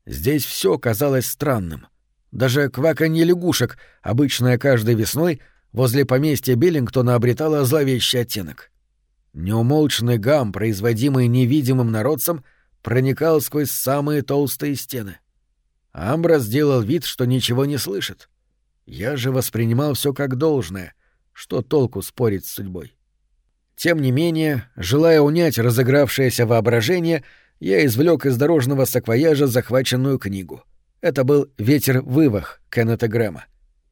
Здесь все казалось странным — даже кваканье лягушек, обычное каждой весной, возле поместья Биллингтона обретало зловещий оттенок. Неумолчный гам, производимый невидимым народцем, проникал сквозь самые толстые стены. Амбра сделал вид, что ничего не слышит. Я же воспринимал все как должное. Что толку спорить с судьбой? Тем не менее, желая унять разыгравшееся воображение, я извлек из дорожного саквояжа захваченную книгу — это был «Ветер-вывах» Кеннета Грэма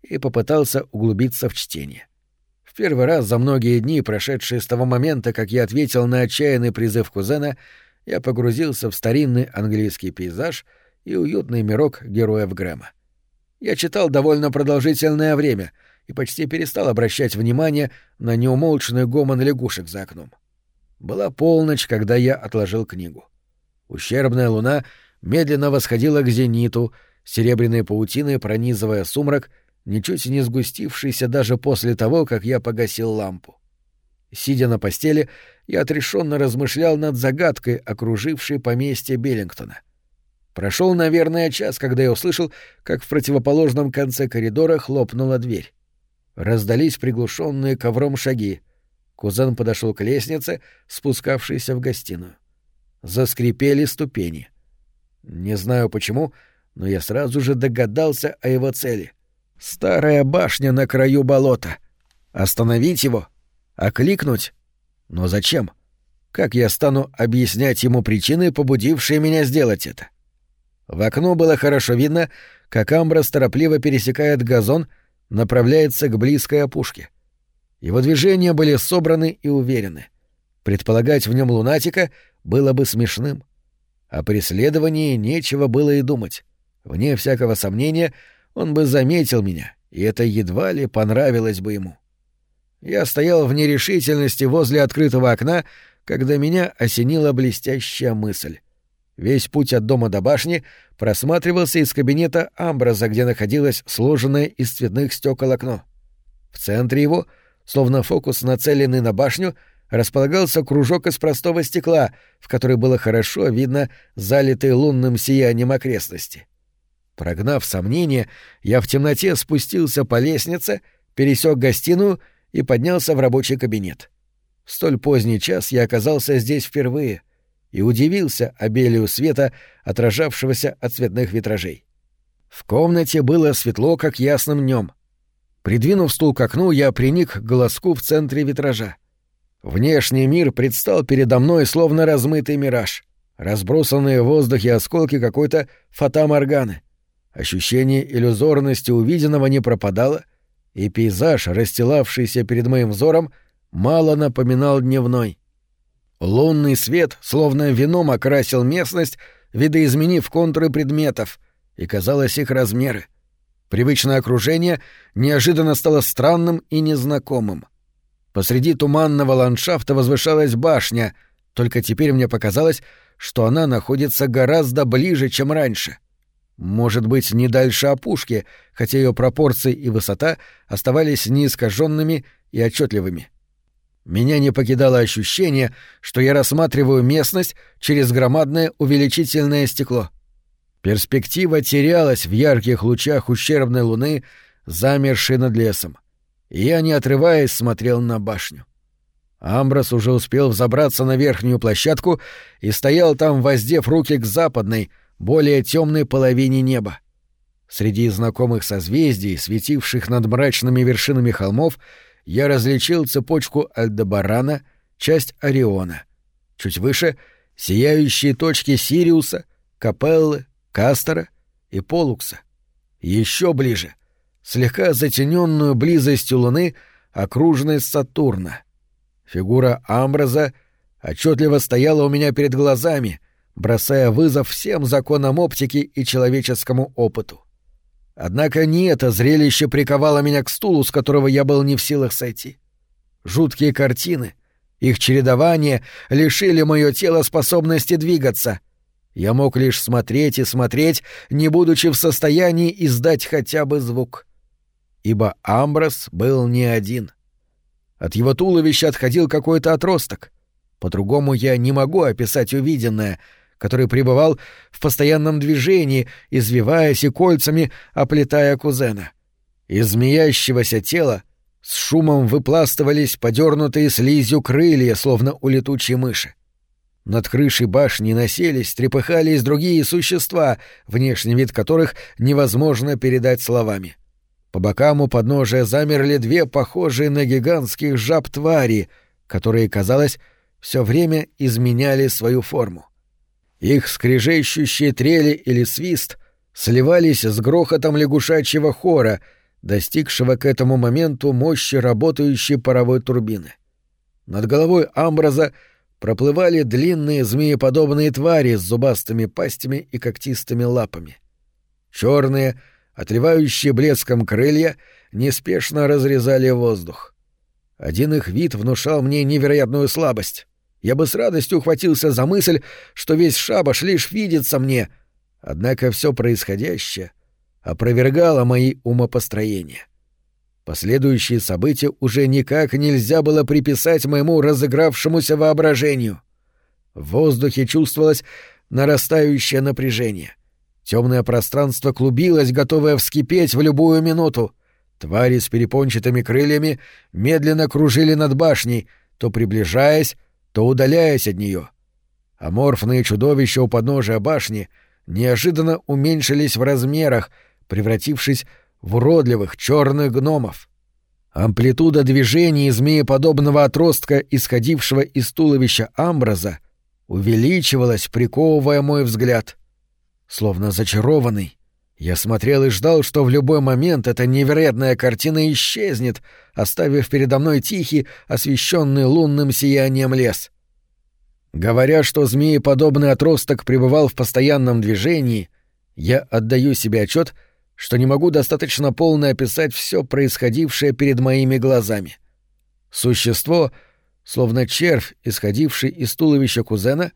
и попытался углубиться в чтение. В первый раз за многие дни, прошедшие с того момента, как я ответил на отчаянный призыв кузена, я погрузился в старинный английский пейзаж и уютный мирок героев Грэма. Я читал довольно продолжительное время и почти перестал обращать внимание на неумолчный гомон лягушек за окном. Была полночь, когда я отложил книгу. Ущербная луна — медленно восходила к зениту, серебряной паутиной пронизывая сумрак, ничуть не сгустившийся даже после того, как я погасил лампу. Сидя на постели, я отрешенно размышлял над загадкой, окружившей поместье Беллингтона. Прошел, наверное, час, когда я услышал, как в противоположном конце коридора хлопнула дверь. Раздались приглушенные ковром шаги. Кузен подошел к лестнице, спускавшейся в гостиную. Заскрипели ступени. Не знаю почему, но я сразу же догадался о его цели. Старая башня на краю болота. Остановить его? Окликнуть? Но зачем? Как я стану объяснять ему причины, побудившие меня сделать это? В окно было хорошо видно, как Амброс торопливо пересекает газон, направляется к близкой опушке. Его движения были собраны и уверены. Предполагать в нем лунатика было бы смешным. — о преследовании нечего было и думать. Вне всякого сомнения, он бы заметил меня, и это едва ли понравилось бы ему. Я стоял в нерешительности возле открытого окна, когда меня осенила блестящая мысль. Весь путь от дома до башни просматривался из кабинета Амбраза, где находилось сложенное из цветных стекол окно. В центре его, словно фокус нацеленный на башню, располагался кружок из простого стекла, в который было хорошо видно залитые лунным сиянием окрестности. Прогнав сомнения, я в темноте спустился по лестнице, пересек гостиную и поднялся в рабочий кабинет. В столь поздний час я оказался здесь впервые и удивился обелию света, отражавшегося от цветных витражей. В комнате было светло, как ясным днем. Придвинув стул к окну, я приник к глазку в центре витража. Внешний мир предстал передо мной словно размытый мираж, разбросанные в воздухе осколки какой-то фатаморганы. Ощущение иллюзорности увиденного не пропадало, и пейзаж, расстилавшийся перед моим взором, мало напоминал дневной. Лунный свет, словно вином, окрасил местность, видоизменив контуры предметов, и, казалось, их размеры. Привычное окружение неожиданно стало странным и незнакомым. Посреди туманного ландшафта возвышалась башня, только теперь мне показалось, что она находится гораздо ближе, чем раньше. Может быть, не дальше опушки, хотя ее пропорции и высота оставались неискаженными и отчетливыми. Меня не покидало ощущение, что я рассматриваю местность через громадное увеличительное стекло. Перспектива терялась в ярких лучах ущербной луны, замершей над лесом. Я, не отрываясь, смотрел на башню. Амброс уже успел взобраться на верхнюю площадку и стоял там, воздев руки к западной, более темной половине неба. Среди знакомых созвездий, светивших над мрачными вершинами холмов, я различил цепочку Альдебарана, часть Ориона. Чуть выше — сияющие точки Сириуса, Капеллы, Кастера и Полукса. Еще ближе — слегка затененную близостью Луны окружность Сатурна. Фигура Амбраза отчетливо стояла у меня перед глазами, бросая вызов всем законам оптики и человеческому опыту. Однако не это зрелище приковало меня к стулу, с которого я был не в силах сойти. Жуткие картины, их чередование лишили мое тело способности двигаться. Я мог лишь смотреть и смотреть, не будучи в состоянии издать хотя бы звук. Ибо Амброс был не один. От его туловища отходил какой-то отросток. По-другому я не могу описать увиденное — который пребывал в постоянном движении, извиваясь и кольцами оплетая кузена. Из змеящегося тела с шумом выпластывались подернутые слизью крылья, словно у летучей мыши. Над крышей башни носились, трепыхались другие существа, внешний вид которых невозможно передать словами. По бокам у подножия замерли две похожие на гигантских жаб твари, которые, казалось, все время изменяли свою форму. Их скрежещущие трели или свист сливались с грохотом лягушачьего хора, достигшего к этому моменту мощи работающей паровой турбины. Над головой Амбраза проплывали длинные змееподобные твари с зубастыми пастями и когтистыми лапами. Черные, отливающие блеском крылья, неспешно разрезали воздух. Один их вид внушал мне невероятную слабость я бы с радостью ухватился за мысль, что весь шабаш лишь видится мне, однако все происходящее опровергало мои умопостроения. Последующие события уже никак нельзя было приписать моему разыгравшемуся воображению. В воздухе чувствовалось нарастающее напряжение. Темное пространство клубилось, готовое вскипеть в любую минуту. Твари с перепончатыми крыльями медленно кружили над башней, то приближаясь, то удаляясь от нее. Аморфные чудовища у подножия башни неожиданно уменьшились в размерах, превратившись в уродливых черных гномов. Амплитуда движений змееподобного отростка, исходившего из туловища Амбраза, увеличивалась, приковывая мой взгляд. Словно зачарованный, я смотрел и ждал, что в любой момент эта невероятная картина исчезнет, оставив передо мной тихий, освещенный лунным сиянием лес. Говоря, что змееподобный отросток пребывал в постоянном движении, я отдаю себе отчет, что не могу достаточно полно описать все происходившее перед моими глазами. Существо, словно червь, исходивший из туловища кузена,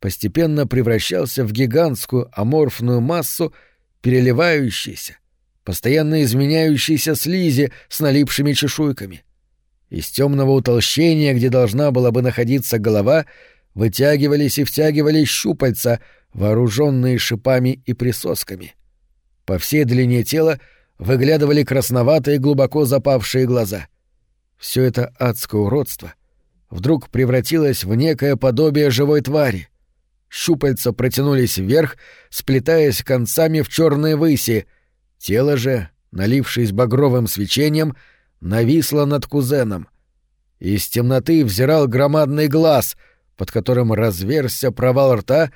постепенно превращался в гигантскую аморфную массу, переливающейся, постоянно изменяющейся слизи с налипшими чешуйками. Из темного утолщения, где должна была бы находиться голова, вытягивались и втягивались щупальца, вооруженные шипами и присосками. По всей длине тела выглядывали красноватые глубоко запавшие глаза. Все это адское уродство вдруг превратилось в некое подобие живой твари — Щупальца протянулись вверх, сплетаясь концами в черные выси. Тело же, налившись багровым свечением, нависло над кузеном. Из темноты взирал громадный глаз, под которым разверзся провал рта,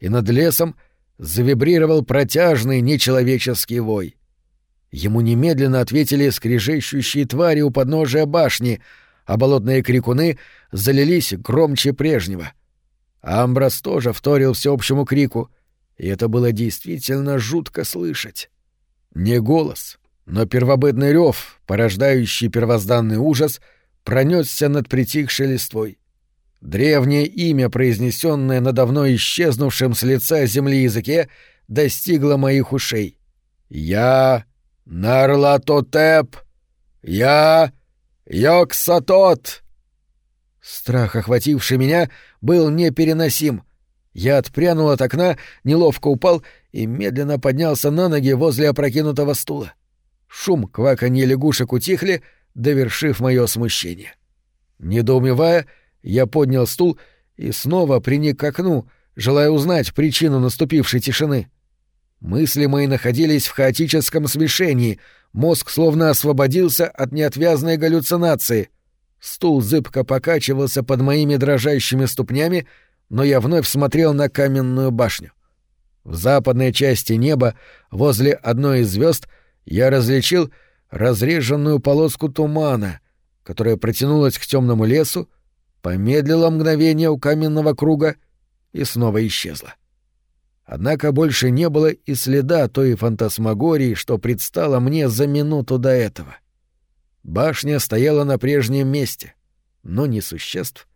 и над лесом завибрировал протяжный нечеловеческий вой. Ему немедленно ответили скрежещущие твари у подножия башни, а болотные крикуны залились громче прежнего. Амброс тоже вторил всеобщему крику, и это было действительно жутко слышать. Не голос, но первобытный рев, порождающий первозданный ужас, пронесся над притихшей листвой. Древнее имя, произнесенное на давно исчезнувшем с лица земли языке, достигло моих ушей. «Я Нарлатотеп! Я Йоксатот!» Страх, охвативший меня, был непереносим. Я отпрянул от окна, неловко упал и медленно поднялся на ноги возле опрокинутого стула. Шум кваканье лягушек утихли, довершив мое смущение. Недоумевая, я поднял стул и снова приник к окну, желая узнать причину наступившей тишины. Мысли мои находились в хаотическом смешении, мозг словно освободился от неотвязной галлюцинации. Стул зыбко покачивался под моими дрожащими ступнями, но я вновь смотрел на каменную башню. В западной части неба, возле одной из звезд, я различил разреженную полоску тумана, которая протянулась к темному лесу, помедлила мгновение у каменного круга и снова исчезла. Однако больше не было и следа той фантасмагории, что предстала мне за минуту до этого. Башня стояла на прежнем месте, но ни существ,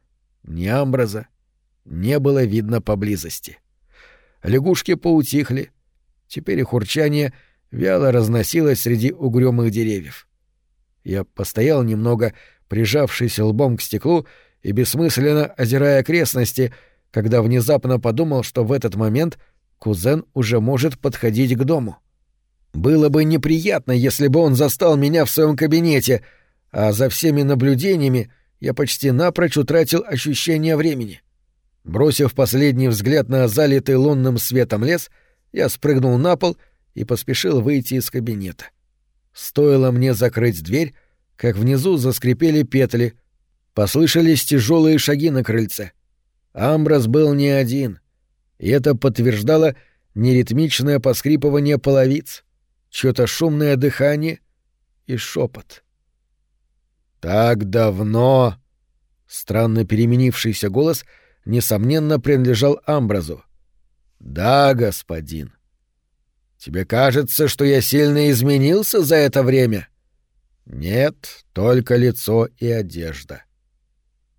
ни амбраза не было видно поблизости. Лягушки поутихли, теперь их урчание вяло разносилось среди угрюмых деревьев. Я постоял немного, прижавшись лбом к стеклу и бессмысленно озирая окрестности, когда внезапно подумал, что в этот момент — кузен уже может подходить к дому. Было бы неприятно, если бы он застал меня в своем кабинете, а за всеми наблюдениями я почти напрочь утратил ощущение времени. Бросив последний взгляд на залитый лунным светом лес, я спрыгнул на пол и поспешил выйти из кабинета. Стоило мне закрыть дверь, как внизу заскрипели петли, послышались тяжелые шаги на крыльце. Амброс был не один — и это подтверждало неритмичное поскрипывание половиц, чьё-то шумное дыхание и шепот. «Так давно!» Странно переменившийся голос, несомненно, принадлежал Амбразу. «Да, господин. Тебе кажется, что я сильно изменился за это время?» «Нет, только лицо и одежда».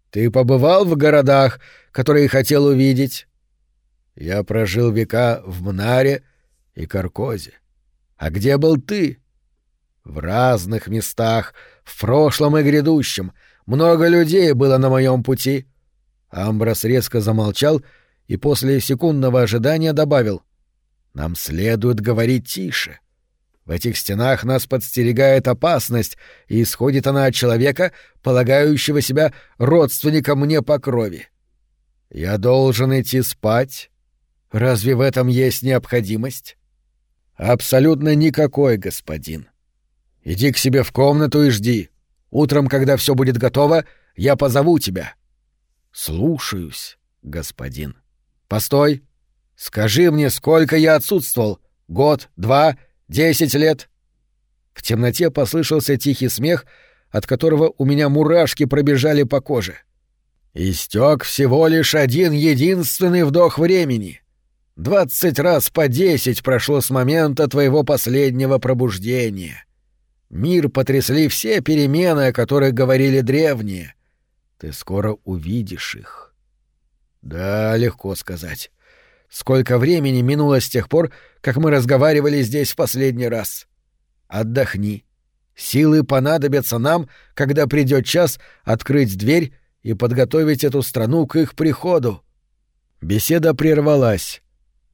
«Ты побывал в городах, которые хотел увидеть?» Я прожил века в Мнаре и Каркозе. А где был ты? В разных местах, в прошлом и грядущем. Много людей было на моем пути. Амброс резко замолчал и после секундного ожидания добавил. Нам следует говорить тише. В этих стенах нас подстерегает опасность, и исходит она от человека, полагающего себя родственником мне по крови. Я должен идти спать, Разве в этом есть необходимость? Абсолютно никакой, господин. Иди к себе в комнату и жди. Утром, когда все будет готово, я позову тебя. Слушаюсь, господин. Постой. Скажи мне, сколько я отсутствовал? Год, два, десять лет? В темноте послышался тихий смех, от которого у меня мурашки пробежали по коже. Истек всего лишь один единственный вдох времени. Двадцать раз по десять прошло с момента твоего последнего пробуждения. Мир потрясли все перемены, о которых говорили древние. Ты скоро увидишь их. Да, легко сказать. Сколько времени минуло с тех пор, как мы разговаривали здесь в последний раз? Отдохни. Силы понадобятся нам, когда придет час открыть дверь и подготовить эту страну к их приходу. Беседа прервалась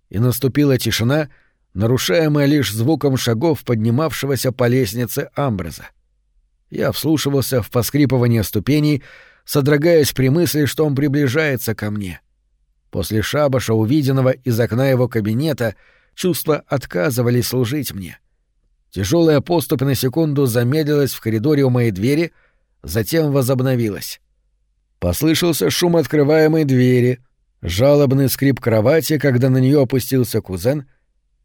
и наступила тишина, нарушаемая лишь звуком шагов поднимавшегося по лестнице Амбраза. Я вслушивался в поскрипывание ступеней, содрогаясь при мысли, что он приближается ко мне. После шабаша, увиденного из окна его кабинета, чувства отказывались служить мне. Тяжелая поступь на секунду замедлилась в коридоре у моей двери, затем возобновилась. Послышался шум открываемой двери, жалобный скрип кровати, когда на нее опустился кузен,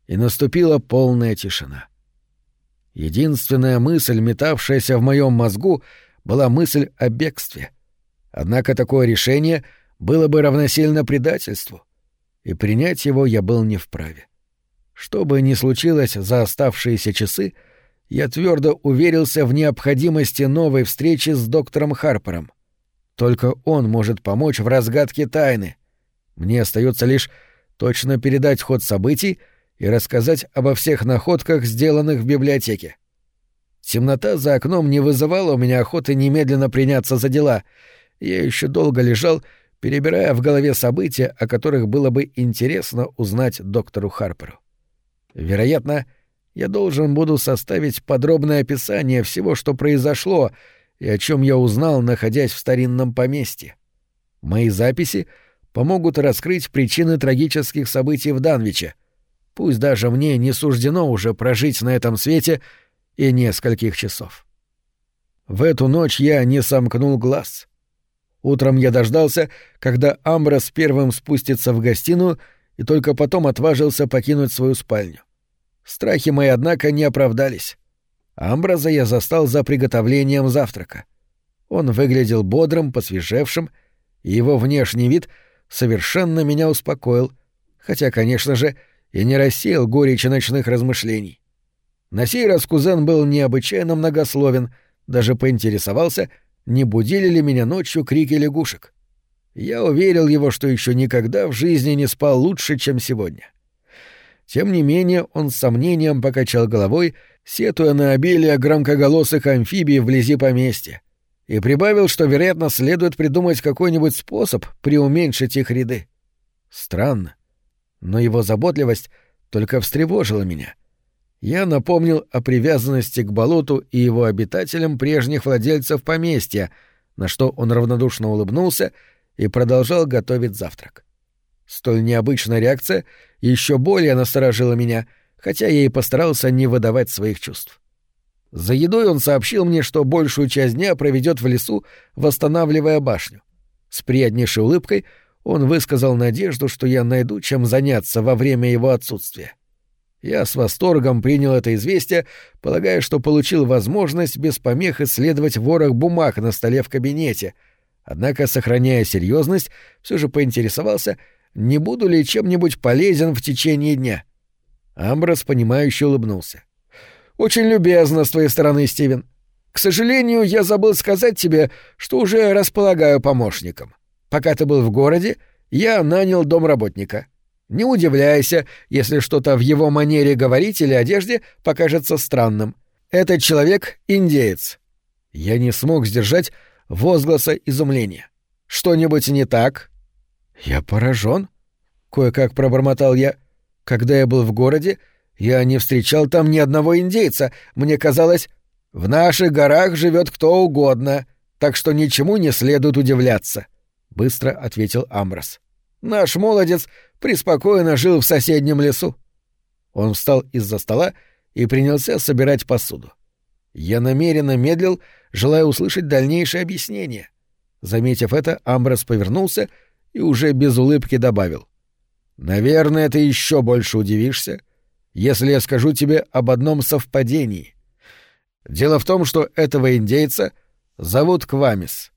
и наступила полная тишина. Единственная мысль, метавшаяся в моем мозгу, была мысль о бегстве. Однако такое решение было бы равносильно предательству, и принять его я был не вправе. Что бы ни случилось за оставшиеся часы, я твердо уверился в необходимости новой встречи с доктором Харпером. Только он может помочь в разгадке тайны. Мне остается лишь точно передать ход событий и рассказать обо всех находках, сделанных в библиотеке. Темнота за окном не вызывала у меня охоты немедленно приняться за дела. Я еще долго лежал, перебирая в голове события, о которых было бы интересно узнать доктору Харперу. Вероятно, я должен буду составить подробное описание всего, что произошло и о чем я узнал, находясь в старинном поместье. Мои записи помогут раскрыть причины трагических событий в Данвиче. Пусть даже мне не суждено уже прожить на этом свете и нескольких часов. В эту ночь я не сомкнул глаз. Утром я дождался, когда Амброс первым спустится в гостиную и только потом отважился покинуть свою спальню. Страхи мои, однако, не оправдались. Амбраза я застал за приготовлением завтрака. Он выглядел бодрым, посвежевшим, и его внешний вид совершенно меня успокоил, хотя, конечно же, и не рассеял горечи ночных размышлений. На сей раз кузен был необычайно многословен, даже поинтересовался, не будили ли меня ночью крики лягушек. Я уверил его, что еще никогда в жизни не спал лучше, чем сегодня. Тем не менее, он с сомнением покачал головой, сетуя на обилие громкоголосых амфибий вблизи поместья, и прибавил, что, вероятно, следует придумать какой-нибудь способ приуменьшить их ряды. Странно, но его заботливость только встревожила меня. Я напомнил о привязанности к болоту и его обитателям прежних владельцев поместья, на что он равнодушно улыбнулся и продолжал готовить завтрак. Столь необычная реакция еще более насторожила меня, хотя я и постарался не выдавать своих чувств. За едой он сообщил мне, что большую часть дня проведет в лесу, восстанавливая башню. С приятнейшей улыбкой он высказал надежду, что я найду чем заняться во время его отсутствия. Я с восторгом принял это известие, полагая, что получил возможность без помех исследовать ворох бумаг на столе в кабинете, однако, сохраняя серьезность, все же поинтересовался, не буду ли чем-нибудь полезен в течение дня. Амброс, понимающе улыбнулся. «Очень любезно с твоей стороны, Стивен. К сожалению, я забыл сказать тебе, что уже располагаю помощником. Пока ты был в городе, я нанял домработника. Не удивляйся, если что-то в его манере говорить или одежде покажется странным. Этот человек — индеец». Я не смог сдержать возгласа изумления. «Что-нибудь не так?» «Я поражен», — кое-как пробормотал я. «Когда я был в городе, я не встречал там ни одного индейца. Мне казалось, в наших горах живет кто угодно, так что ничему не следует удивляться», — быстро ответил Амброс. «Наш молодец преспокойно жил в соседнем лесу». Он встал из-за стола и принялся собирать посуду. Я намеренно медлил, желая услышать дальнейшее объяснение. Заметив это, Амброс повернулся и уже без улыбки добавил. «Наверное, ты еще больше удивишься, если я скажу тебе об одном совпадении. Дело в том, что этого индейца зовут Квамис.